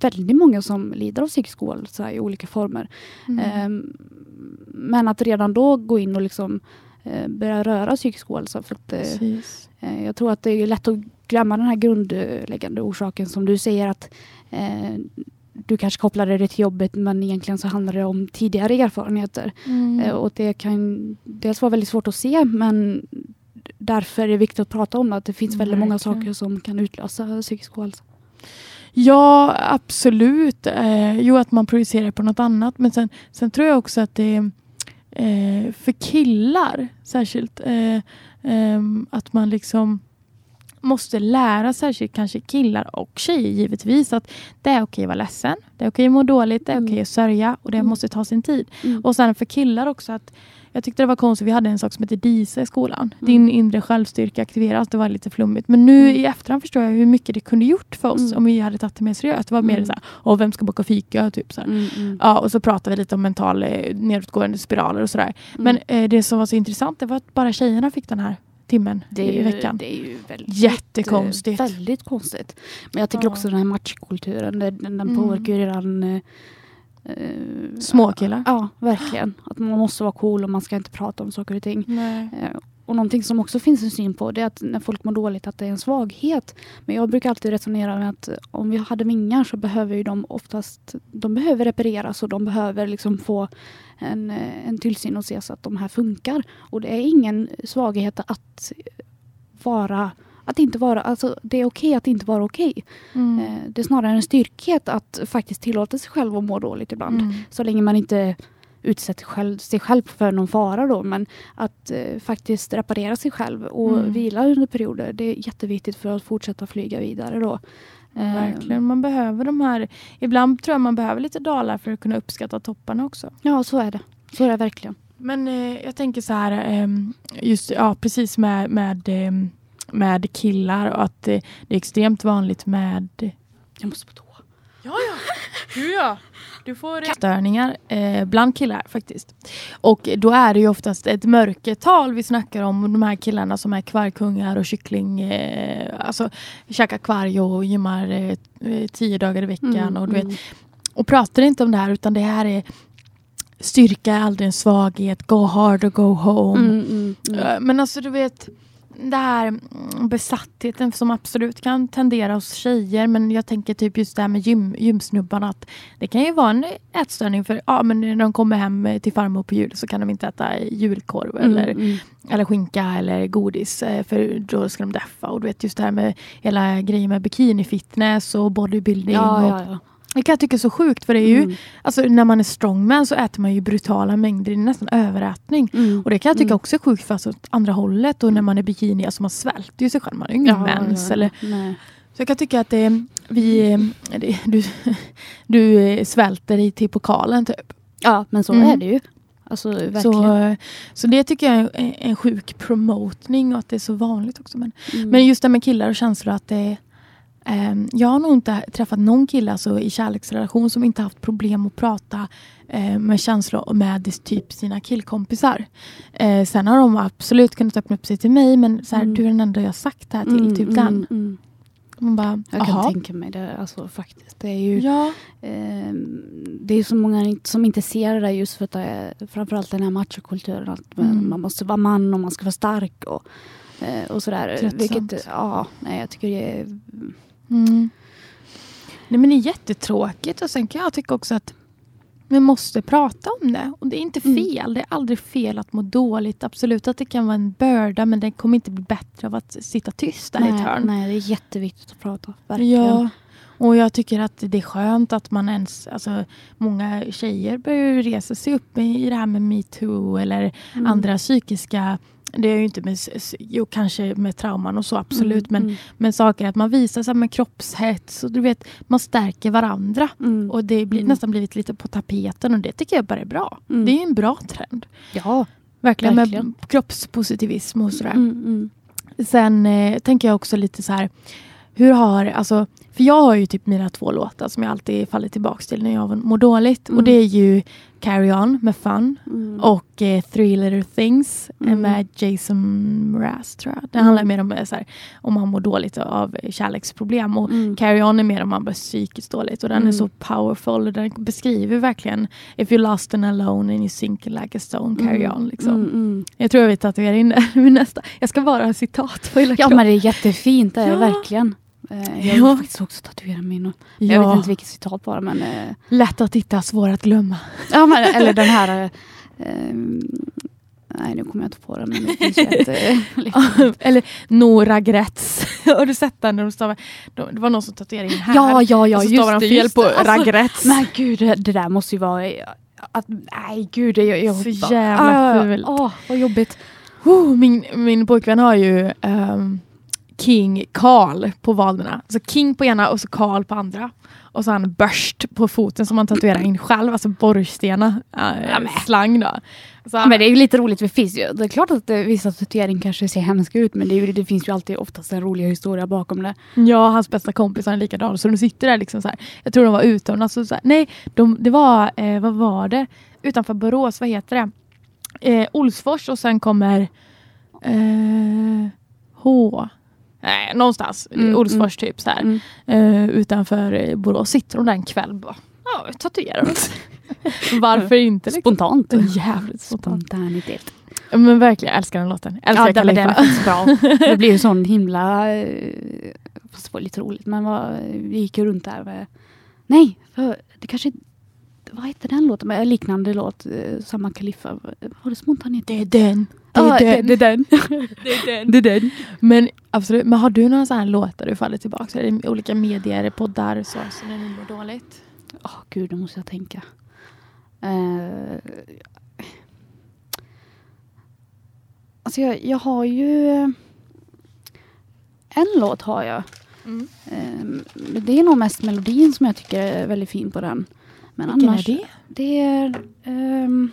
väldigt många som lider av psykisk ohälsa i olika former. Mm. Ehm, men att redan då gå in och liksom eh, börja röra psykisk ohälsa. För att, eh, eh, jag tror att det är lätt att glömma den här grundläggande orsaken som du säger att eh, du kanske kopplade det till jobbet men egentligen så handlar det om tidigare erfarenheter. Mm. Eh, och det kan dels vara väldigt svårt att se men därför är det viktigt att prata om det. Att det finns väldigt många saker som kan utlösa psykisk ohälsa. Ja, absolut. Eh, jo, att man projicerar på något annat. Men sen, sen tror jag också att det är eh, för killar särskilt. Eh, ehm, att man liksom måste lära särskilt kanske killar och tjejer givetvis att det är okej att vara ledsen. Det är okej att må dåligt. Det är Mm. okej att sörja och det Mm. måste ta sin tid. Mm. Och sen för killar också att jag tyckte det var konstigt, vi hade en sak som heter DISA i skolan. Mm. Din inre självstyrka aktiveras. Det var lite flummigt. Men nu Mm. i efterhand förstår jag hur mycket det kunde gjort för oss Mm. om vi hade tagit det mer seriöst. Det var mer Mm. så här, Åh, vem ska baka fika? Typ så. Ja, och så pratade vi lite om mental eh, nedåtgående spiraler och sådär. Men eh, det som var så intressant det var att bara tjejerna fick den här timmen det är i ju, veckan. Det är ju väldigt, Jättekonstigt. eh, Väldigt konstigt. Men jag tycker Ja. också den här matchkulturen, den, den Mm. påverkar ju redan eh, eh, Småkillar. Ja, verkligen. Att man måste vara cool och man ska inte prata om saker och ting. Nej. Eh, Och någonting som också finns en syn på det är att när folk mår dåligt att det är en svaghet. Men jag brukar alltid resonera med att om vi hade vingar så behöver ju de oftast de behöver repareras och de behöver liksom få en, eh, en tillsyn och se så att de här funkar. Och det är ingen svaghet att vara att inte vara, alltså det är okej att inte vara okej. Mm. Eh, Det är snarare en styrkhet att faktiskt tillåta sig själv att må dåligt ibland. Mm. Så länge man inte utsätta själv, sig själv för någon fara då. Men att eh, faktiskt reparera sig själv och Mm. vila under perioder. Det är jätteviktigt för att fortsätta flyga vidare då. Eh, Verkligen, man behöver de här... Ibland tror jag man behöver lite dalar för att kunna uppskatta topparna också. Ja, så är det. Så är det verkligen. Men eh, jag tänker så här, ehm, just ja, precis med, med, ehm, med killar och att eh, det är extremt vanligt med... Jag måste på toa. Ja, ja. Du ja. Du får störningar eh, bland killar faktiskt. Och då är det ju oftast ett mörkertal vi snackar om. De här killarna som är kvargkungar och kyckling. Eh, alltså käkar kvarg och gymmar eh, eh, tio dagar i veckan. Mm, och, du vet, mm. och pratar inte om det här utan det här är styrka är aldrig en svaghet. Go hard or go home. Mm, mm, mm. Eh, Men alltså du vet det här mm, besattheten som absolut kan tendera hos tjejer men jag tänker typ just det här med gym, gymsnubbarna att det kan ju vara en ätstörning för ja, men när de kommer hem till farmor på jul så kan de inte äta julkorv eller, Mm, mm. eller skinka eller godis eh, för då ska de deffa och du vet just det här med hela grejen med bikinifitness och bodybuilding Ja, och ja, ja. Det kan jag tycka är så sjukt för det är ju Mm, alltså när man är strongman så äter man ju brutala mängder, det är nästan överätning mm, och det kan jag tycka mm. också är sjukt fast åt andra hållet och när man är bikini, alltså man svälter ju sig själv, man har ju ingen Ja, mens. ja, Eller, nej. så jag kan tycka att det, vi, det, du, *laughs* du eh, svälter dig till pokalen typ. Ja, men så Mm. är det ju. Alltså verkligen. Så, så det tycker jag är en, en sjuk promotning och att det är så vanligt också. Men, Mm. men just det med killar och känslor att det jag har nog inte träffat någon kille alltså, i kärleksrelation som inte haft problem att prata eh, med känslor med typ sina killkompisar. Eh, sen har de absolut kunnat öppna upp sig till mig men så här, Mm. du är den enda jag sagt det här till. Mm, typ mm, den. mm. Man bara, Jag kan "Jaha." tänka mig det, alltså faktiskt. Det är ju Ja, ehm, det är så många som inte ser det där just för att det är framförallt den här machokulturen. Att Mm. man måste vara man och man ska vara stark och, eh, och sådär. Vilket, ja, nej, jag tycker det är... Mm. Nej, men det är jättetråkigt och sen kan jag tycka också att vi måste prata om det. Och det är inte Mm. fel. Det är aldrig fel att må dåligt. Absolut att det kan vara en börda men det kommer inte bli bättre av att sitta tyst där i ett nej, hörn. nej, det är jätteviktigt att prata. Verkligen. Ja, och jag tycker att det är skönt att man ens, alltså många tjejer börjar resa sig upp i det här med metoo eller Mm. andra psykiska det är ju inte med, jo kanske med trauman och så absolut men, Mm, men saker att man visar sig med kroppshets och du vet man stärker varandra mm, och det blir Mm. nästan blivit lite på tapeten och det tycker jag bara är bra. mm. Det är en bra trend. Ja. Verkligen, Verkligen. med kroppspositivism och sådär. Mm, mm. Sen eh, tänker jag också lite så här. Hur har, alltså, för jag har ju typ mina två låtar som jag alltid faller tillbaka till när jag mår dåligt. Mm. Och det är ju Carry On med Fun Mm. och eh, Three Little Things Mm. med Jason Mraz tror jag. Det Mm. handlar mer om eh, så här, om man mår dåligt av eh, kärleksproblem. Och Mm. Carry On är mer om man mår psykiskt dåligt. Och den Mm. är så powerful och den beskriver verkligen If you're lost and alone and you sink like a stone, carry Mm. on. Liksom. Mm, mm. Jag tror jag vill tatuera in det nästa. Jag ska bara ha citat på hela Ja kroppen. men det är jättefint, det är Ja. verkligen. Eh, Jag vill Ja. faktiskt också tatuera min. och- Jag vet inte vilket citat bara men... eh, Lätt att hitta, svår att glömma. Ja, men *laughs* eller den här... eh, ehm, nej, nu kommer jag inte på den. Men det ett... eh, *laughs* Eller Nora Gretz. *laughs* Har du sett den? När de stavar, de- det var någon som tatuerade in här. ja, ja, ja, och så stavar de fel på. Alltså, Ragretz. Men gud, det, där måste ju vara... Att, nej, gud. Jag, jag, Så jävla Ah, fult. Åh, vad jobbigt. Oh, min, min pojkvän har ju ehm, King Karl på vaderna. Alltså King på ena och så Karl på andra. Och så har han börst på foten som han tatuerar in själv. Alltså borrstena. äh, Ja, slang då. Så, men det är ju lite roligt, för det finns ju, det är klart att eh, vissa tatueringar kanske ser hemska ut, men det, ju, det finns ju alltid oftast en rolig historia bakom det. Ja, hans bästa kompis är likadan. Så de sitter där liksom så här. Jag tror de var utomlands. och så här. Nej, de, det var, eh, vad var det? Utanför Borås, vad heter det? Eh, Olsfors och sen kommer eh, H. Nej, någonstans. Mm, Olsfors typ så här. Mm. Eh, utanför eh, Borås. Sitter de där en kväll bara. Ja, jag tatuerar oss. *laughs* Varför inte? Liksom? Spontant. *laughs* Jävligt spontant. Spontanitet. Men verkligen, jag älskar den låten. Jag Ja, älskar den, är Khalifa. faktiskt bra. *laughs* Det blir ju sån himla... eh, Fast det var lite roligt, men vad, vi gick ju runt där med... Nej, för det kanske... Vad heter den låten? Men Liknande låt, samma Kaliffa. Var det spontanitet? Det är den. Det är Ja, den. det, är den. *laughs* Det är den. det är den. Men absolut, men har du några sådana här låtar du faller tillbaka till? I olika medier, poddar så, så när ni mår dåligt? Åh gud, nu måste jag tänka. Eh, alltså jag, jag har ju... En låt har jag. Mm. Eh, men det är nog mest melodin som jag tycker är väldigt fin på den. Men Vilken annars, är det? Det är... ehm,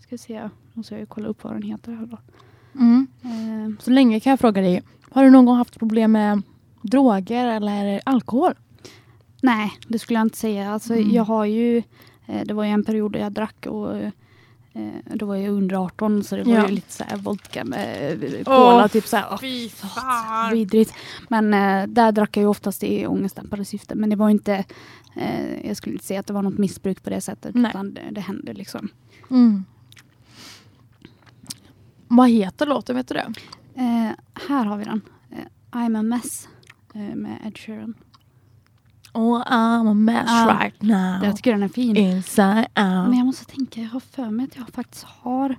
ska se, måste jag ju kolla upp vad den heter här då. Mm. Ehm, Så länge kan jag fråga dig, har du någon gång haft problem med droger eller alkohol? nej, det skulle jag inte säga. Alltså, Mm. Jag har ju... Eh, det var ju en period där jag drack och eh, då var jag under 18 så det var Ja. ju lite så här vodka med cola. Åh, typ så här, Fy vidrigt. Men eh, där drack jag ju oftast i ångestdämpande syfte. Men det var inte... Jag skulle inte säga att det var något missbruk på det sättet. Nej. Utan det, det hände liksom. Mm. Vad heter låten, vet du det? Eh, här har vi den. Eh, I'm a mess eh, med Ed Sheeran. Oh, I'm a mess Ah. right now. Jag tycker den är fin. Inside Men out. jag måste tänka, jag har för mig att jag faktiskt har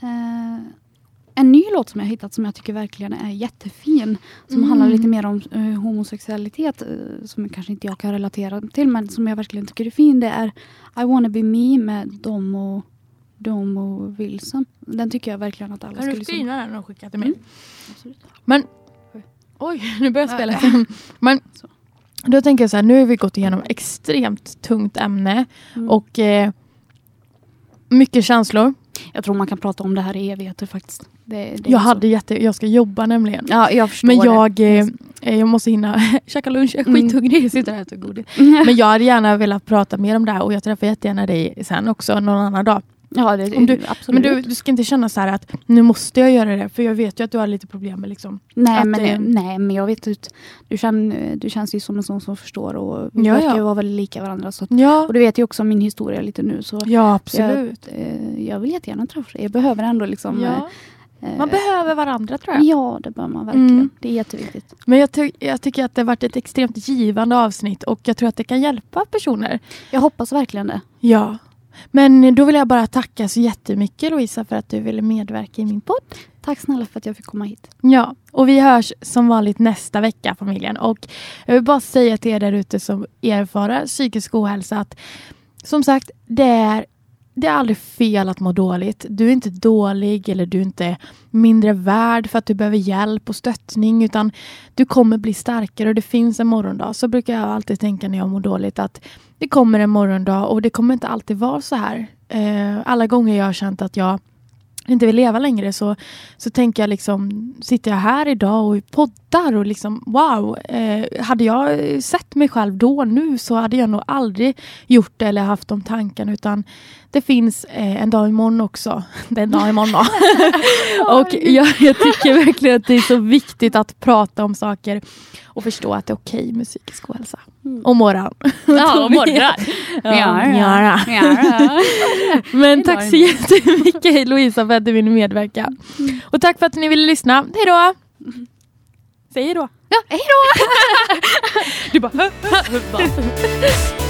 eh, en ny låt som jag hittat som jag tycker verkligen är jättefin. Som Mm. handlar lite mer om eh, homosexualitet eh, som kanske inte jag kan relatera till men som jag verkligen tycker är fin. Det är I wanna be me med Domo, Domo Wilson. Den tycker jag verkligen att alla Kan ska du lyssna på. skriva den och skicka till mig? Mm. Absolut. Men, Oj. nu börjar jag spela. Äh. *laughs* Men Så. då tänker jag så här, nu har vi gått igenom extremt tungt ämne Mm. och eh, mycket känslor. jag tror man kan prata om det här i evigheter faktiskt. Det, det Jag så. hade jätte, jag ska jobba nämligen. Ja, jag förstår Men det. jag, eh, eh, jag måste hinna *laughs* käka lunch, jag är Mm. skithungrig, jag sitter här och godis. *laughs* Men jag hade gärna velat prata mer om det här och jag träffar jättegärna dig sen också någon annan dag. Ja, det, Om du- absolut. Men du, du ska inte känna så här att nu måste jag göra det för jag vet ju att du har lite problem med liksom. Nej, Att men, det- nej, men jag vet att du, känner, du känns ju som en sån som förstår och vi Ja, verkar ja. vara väldigt lika varandra. Så, att- Ja, och du vet ju också min historia lite nu så ja absolut. Jag, eh, jag vill jättegärna träffa dig. Jag behöver ändå liksom... Ja. eh, Man behöver varandra tror jag. Ja, det behöver man verkligen. Mm. Det är jätteviktigt. Men jag, ty jag tycker att det har varit ett extremt givande avsnitt och jag tror att det kan hjälpa personer. Jag hoppas verkligen det. Ja. Men då vill jag bara tacka så jättemycket Louisa för att du ville medverka i min podd. Tack snälla för att jag fick komma hit. Ja, och vi hörs som vanligt nästa vecka familjen. Och jag vill bara säga till er där ute som erfara psykisk ohälsa att som sagt, det är, det är aldrig fel att må dåligt. Du är inte dålig eller du är inte mindre värd för att du behöver hjälp och stöttning utan du kommer bli starkare och det finns en morgondag. Så brukar jag alltid tänka när jag mår dåligt att det kommer en morgondag och det kommer inte alltid vara så här. Eh, alla gånger jag har känt att jag inte vill leva längre så, så tänker jag liksom, sitter jag här idag och poddar och liksom wow, eh, hade jag sett mig själv då nu så hade jag nog aldrig gjort det eller haft de tankarna utan det finns eh, en dag imorgon också. *laughs* Det är en dag imorgon då. *laughs* och jag, jag tycker verkligen att det är så viktigt att prata om saker och förstå att det är okej med psykisk ohälsa. Mm. Och morgon. *laughs* Ja, och morgon. Ja, Ja, ja. Men tack så jättemycket Louisa för att du ville medverka. Och tack för att ni ville lyssna. Hej då! Säg hej då. Ja, hej då! *laughs* Du bara... *laughs*